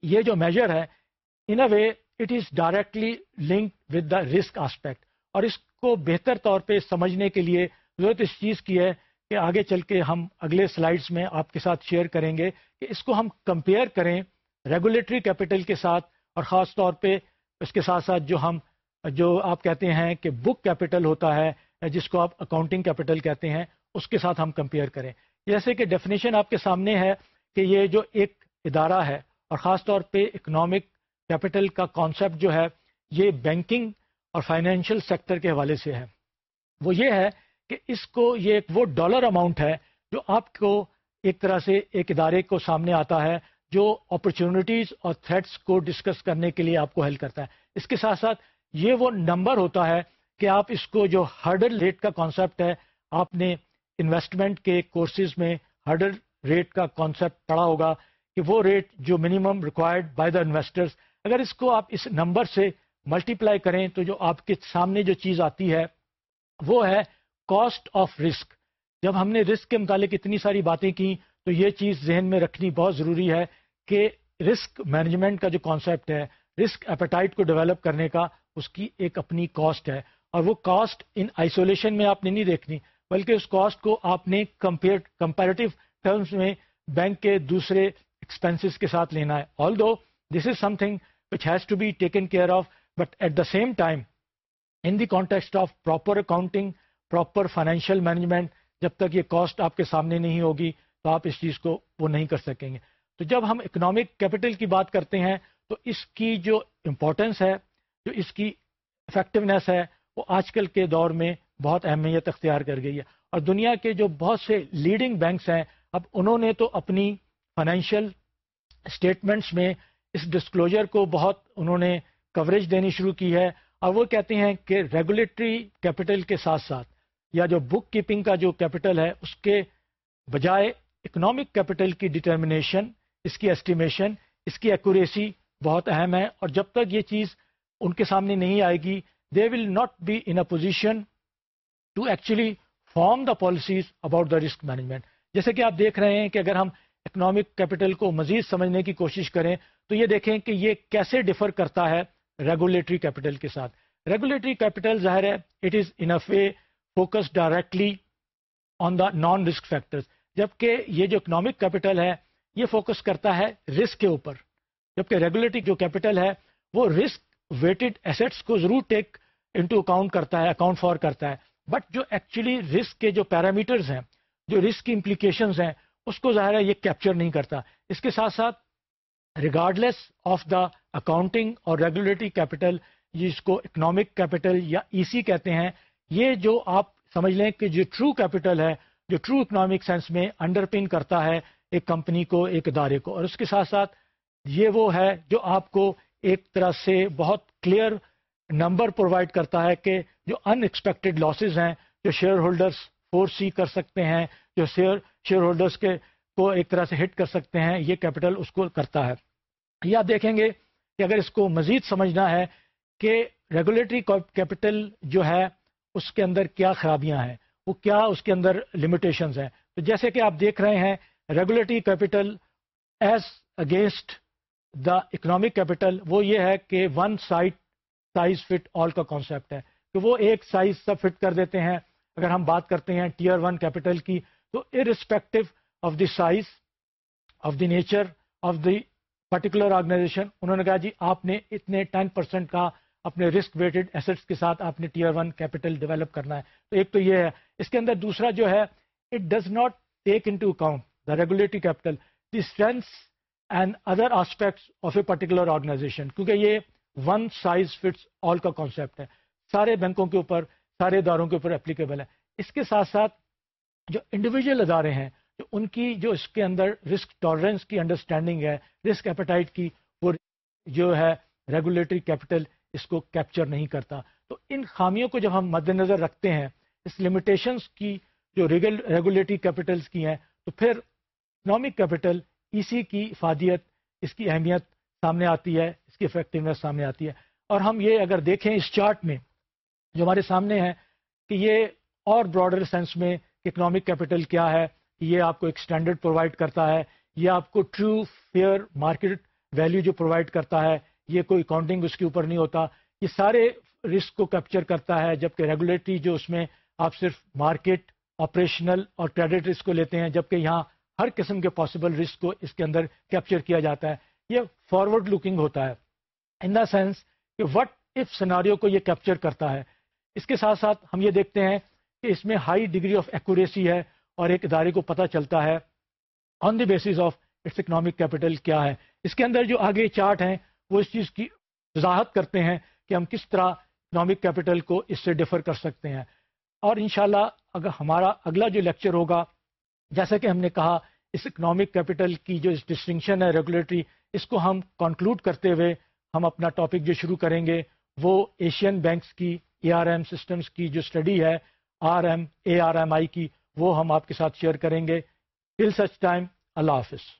یہ جو میجر ہے in a way it is directly link with the risk aspect اور اس کو بہتر طور پہ سمجھنے کے لیے ضرورت اس چیز کی ہے کہ آگے چل کے ہم اگلے سلائڈس میں آپ کے ساتھ شیئر کریں گے کہ اس کو ہم کمپیئر کریں ریگولیٹری کیپٹل کے ساتھ اور خاص طور پہ اس کے ساتھ ساتھ جو ہم، جو آپ کہتے ہیں کہ بک کیپٹل ہوتا ہے، جس کو آپ اکاؤنٹنگ کیپٹل کہتے ہیں، اس کے ساتھ ہم کمپیئر کریں۔ جیسے کہ ڈیفینیشن آپ کے سامنے ہے کہ یہ جو ایک ادارہ ہے اور خاص طور پہ اکنامک کیپٹل کا کانسیپٹ جو ہے، یہ بینکنگ اور فائنینشیل سیکٹر کے حوالے سے ہے۔ وہ یہ ہے کہ اس کو یہ ایک وہ ڈالر اماؤنٹ ہے جو آپ کو ایک طرح سے ایک ادارے کو سامنے آتا ہے جو اپرچونیٹیز اور تھریٹس کو ڈسکس کرنے کے لیے آپ کو ہیلپ کرتا ہے۔ اس کے ساتھ ساتھ یہ وہ نمبر ہوتا ہے کہ آپ اس کو جو ہرڈل ریٹ کا کانسیپٹ ہے، آپ نے انویسٹمنٹ کے کورسز میں ہرڈل ریٹ کا کانسیپٹ پڑھا ہوگا کہ وہ ریٹ جو minimum required by the investors اگر اس کو آپ اس نمبر سے ملٹیپلائی کریں تو جو آپ کے سامنے جو چیز آتی ہے وہ ہے کاسٹ آف رسک جب ہم نے رسک کے متعلق اتنی ساری باتیں کی تو یہ چیز ذہن میں رکھنی بہت ضروری ہے کہ رسک مینجمنٹ کا جو کانسیپٹ ہے رسک اپیٹائٹ کو ڈیولپ کرنے کا، اس کی ایک اپنی کاسٹ ہے اور وہ کاسٹ ان آئسولیشن میں آپ نے نہیں دیکھنی۔ بلکہ اس کاسٹ کو آپ نے کمپیریٹو ٹرمز میں بینک کے دوسرے ایکسپینسز کے ساتھ لینا ہے. Although this is something which has to be taken care of but at the same time in the context of proper accounting proper financial management جب تک یہ کاسٹ آپ کے سامنے نہیں ہوگی تو آپ اس چیز کو وہ نہیں کر سکیں گے تو جب ہم اکنامک کیپٹل کی بات کرتے ہیں تو اس کی جو امپورٹنس ہے جو اس کی افیکٹونیس ہے وہ آج کل کے دور میں بہت اہمیت اختیار کر گئی ہے۔ اور دنیا کے جو بہت سے لیڈنگ بینکس ہیں، اب انہوں نے تو اپنی فائنینشیل اسٹیٹمنٹس میں اس ڈسکلوجر کو بہت انہوں نے کوریج دینی شروع کی ہے۔ اور وہ کہتے ہیں کہ ریگولیٹری کیپٹل کے ساتھ ساتھ، یا جو بک کیپنگ کا جو کیپٹل ہے، اس کے بجائے اکنامک کیپٹل کی ڈٹرمنیشن اس کی ایسٹیمیشن اس کی ایکوریسی بہت اہم ہے۔ اور جب تک یہ چیز ان کے سامنے نہیں آئے گی they will not be in a position to actually form the policies about the risk management جیسے کہ آپ دیکھ رہے ہیں کہ اگر ہم اکنامک کیپٹل کو مزید سمجھنے کی کوشش کریں تو یہ دیکھیں کہ یہ کیسے ڈفر کرتا ہے ریگولیٹری کیپٹل کے ساتھ. ریگولیٹری کیپٹل ظاہر ہے it is in way focus directly on the non risk factor جبکہ یہ جو اکنامک کیپٹل ہے، یہ فوکس کرتا ہے رسک کے اوپر. جبکہ ریگولیٹری جو کیپٹل ہے، وہ رسک ویٹڈ ایسٹس کو ضرور ٹیک انٹو اکاؤنٹ کرتا ہے اکاؤنٹ فار کرتا ہے. بٹ جو ایکچولی رسک کے جو پیرامیٹرز ہیں، جو رسک کی امپلیکیشنز ہیں، اس کو ظاہر ہے یہ کیپچر نہیں کرتا۔ اس کے ساتھ ساتھ ریگارڈلیس آف دا اکاؤنٹنگ اور ریگولیٹری کیپٹل جس کو اکنامک کیپٹل یا ای سی کہتے ہیں، یہ جو آپ سمجھ لیں کہ جو ٹرو کیپٹل ہے، جو ٹرو اکنامک سینس میں انڈر پن کرتا ہے ایک کمپنی کو، ایک ادارے کو۔ اور اس کے ساتھ ساتھ یہ وہ ہے جو آپ کو ایک طرح سے بہت کلیئر نمبر پرووائڈ کرتا ہے کہ جو ان ایکسپیکٹڈ لاسز ہیں، جو شیئر ہولڈرس فورس سی کر سکتے ہیں، جو شیئر شیئر ہولڈرس کے کو ایک طرح سے ہٹ کر سکتے ہیں، یہ کیپٹل اس کو کرتا ہے۔ یہ آپ دیکھیں گے کہ اگر اس کو مزید سمجھنا ہے کہ ریگولیٹری کیپٹل جو ہے، اس کے اندر کیا خرابیاں ہیں، وہ کیا اس کے اندر لمیٹیشنز ہیں۔ تو جیسے کہ آپ دیکھ رہے ہیں regulatory capital as against the economic capital وہ یہ ہے کہ one side size fit all کا کانسیپٹ ہے۔ کہ وہ ایک سائز سب فٹ کر دیتے ہیں۔ اگر ہم بات کرتے ہیں ٹیئر ون کیپٹل کی، تو irrespective of the size of the nature of the particular organisation انہوں نے کہا جی آپ نے اتنے ٹین پرسینٹ کا اپنے رسک ویٹڈ ایسٹس کے ساتھ آپ نے ٹیئر ون کیپٹل ڈیولپ کرنا ہے۔ تو ایک تو یہ ہے۔ اس کے اندر دوسرا جو ہے it does not take into account the regulatory capital the strength and other aspects of a particular organisation کیونکہ یہ ون سائز فٹس آل کا کانسیپٹ ہے۔ سارے بینکوں کے اوپر، سارے اداروں کے اوپر اپلیکیبل ہے۔ اس کے ساتھ ساتھ جو انڈیویجل ادارے ہیں، جو ان کی، جو اس کے اندر رسک ٹالرنس کی انڈرسٹینڈنگ ہے رسک ایپیٹائٹ کی، وہ جو ہے ریگولیٹری کیپٹل اس کو کیپچر نہیں کرتا۔ تو ان خامیوں کو جب ہم مد نظر رکھتے ہیں، اس لمیٹیشنس کی جو ریگولیٹری کیپٹلس کی ہیں، تو پھر اکنامک کیپٹل اسی کی افادیت، اس کی اہمیت سامنے آتی ہے۔ کی افیکٹونیس سامنے آتی ہے۔ اور ہم یہ اگر دیکھیں اس چارٹ میں، جو ہمارے سامنے ہے، کہ یہ اور براڈر سینس میں اکنامک کیپٹل کیا ہے یہ آپ کو ایک اسٹینڈرڈ پرووائڈ کرتا ہے، یہ آپ کو ٹرو فیئر مارکیٹ ویلیو جو پرووائڈ کرتا ہے، یہ کوئی اکاؤنٹنگ اس کے اوپر نہیں ہوتا۔ یہ سارے رسک کو کیپچر کرتا ہے، جبکہ ریگولیٹری جو اس میں آپ صرف مارکیٹ آپریشنل اور کریڈٹ رسک کو لیتے ہیں، جبکہ یہاں ہر قسم کے پاسبل رسک کو اس کے اندر کیپچر کیا جاتا ہے۔ یہ فارورڈ لکنگ ہوتا ہے۔ ان دا سینس کہ وٹ اف سناریو کو یہ کیپچر کرتا ہے۔ اس کے ساتھ ساتھ ہم یہ دیکھتے ہیں کہ اس میں ہائی ڈگری آف ایکوریسی ہے اور ایک ادارے کو پتہ چلتا ہے on the basis of its economic capital کیا ہے۔ اس کے اندر جو آگے چارٹ ہیں وہ اس چیز کی وضاحت کرتے ہیں کہ ہم کس طرح اکنامک کیپٹل کو اس سے ڈفر کر سکتے ہیں۔ اور انشاءاللہ اگر ہمارا اگلا جو لیکچر ہوگا، جیسا کہ ہم نے کہا، اس اکنامک کیپٹل کی جو ڈسٹنکشن ہے ریگولیٹری اس کو ہم کنکلوڈ کرتے ہوئے ہم اپنا ٹاپک جو شروع کریں گے وہ ایشین بینکس کی اے آر ایم سسٹمس کی جو اسٹڈی ہے، R M A R M I کی، وہ ہم آپ کے ساتھ شیئر کریں گے۔ ٹل سچ ٹائم اللہ حافظ۔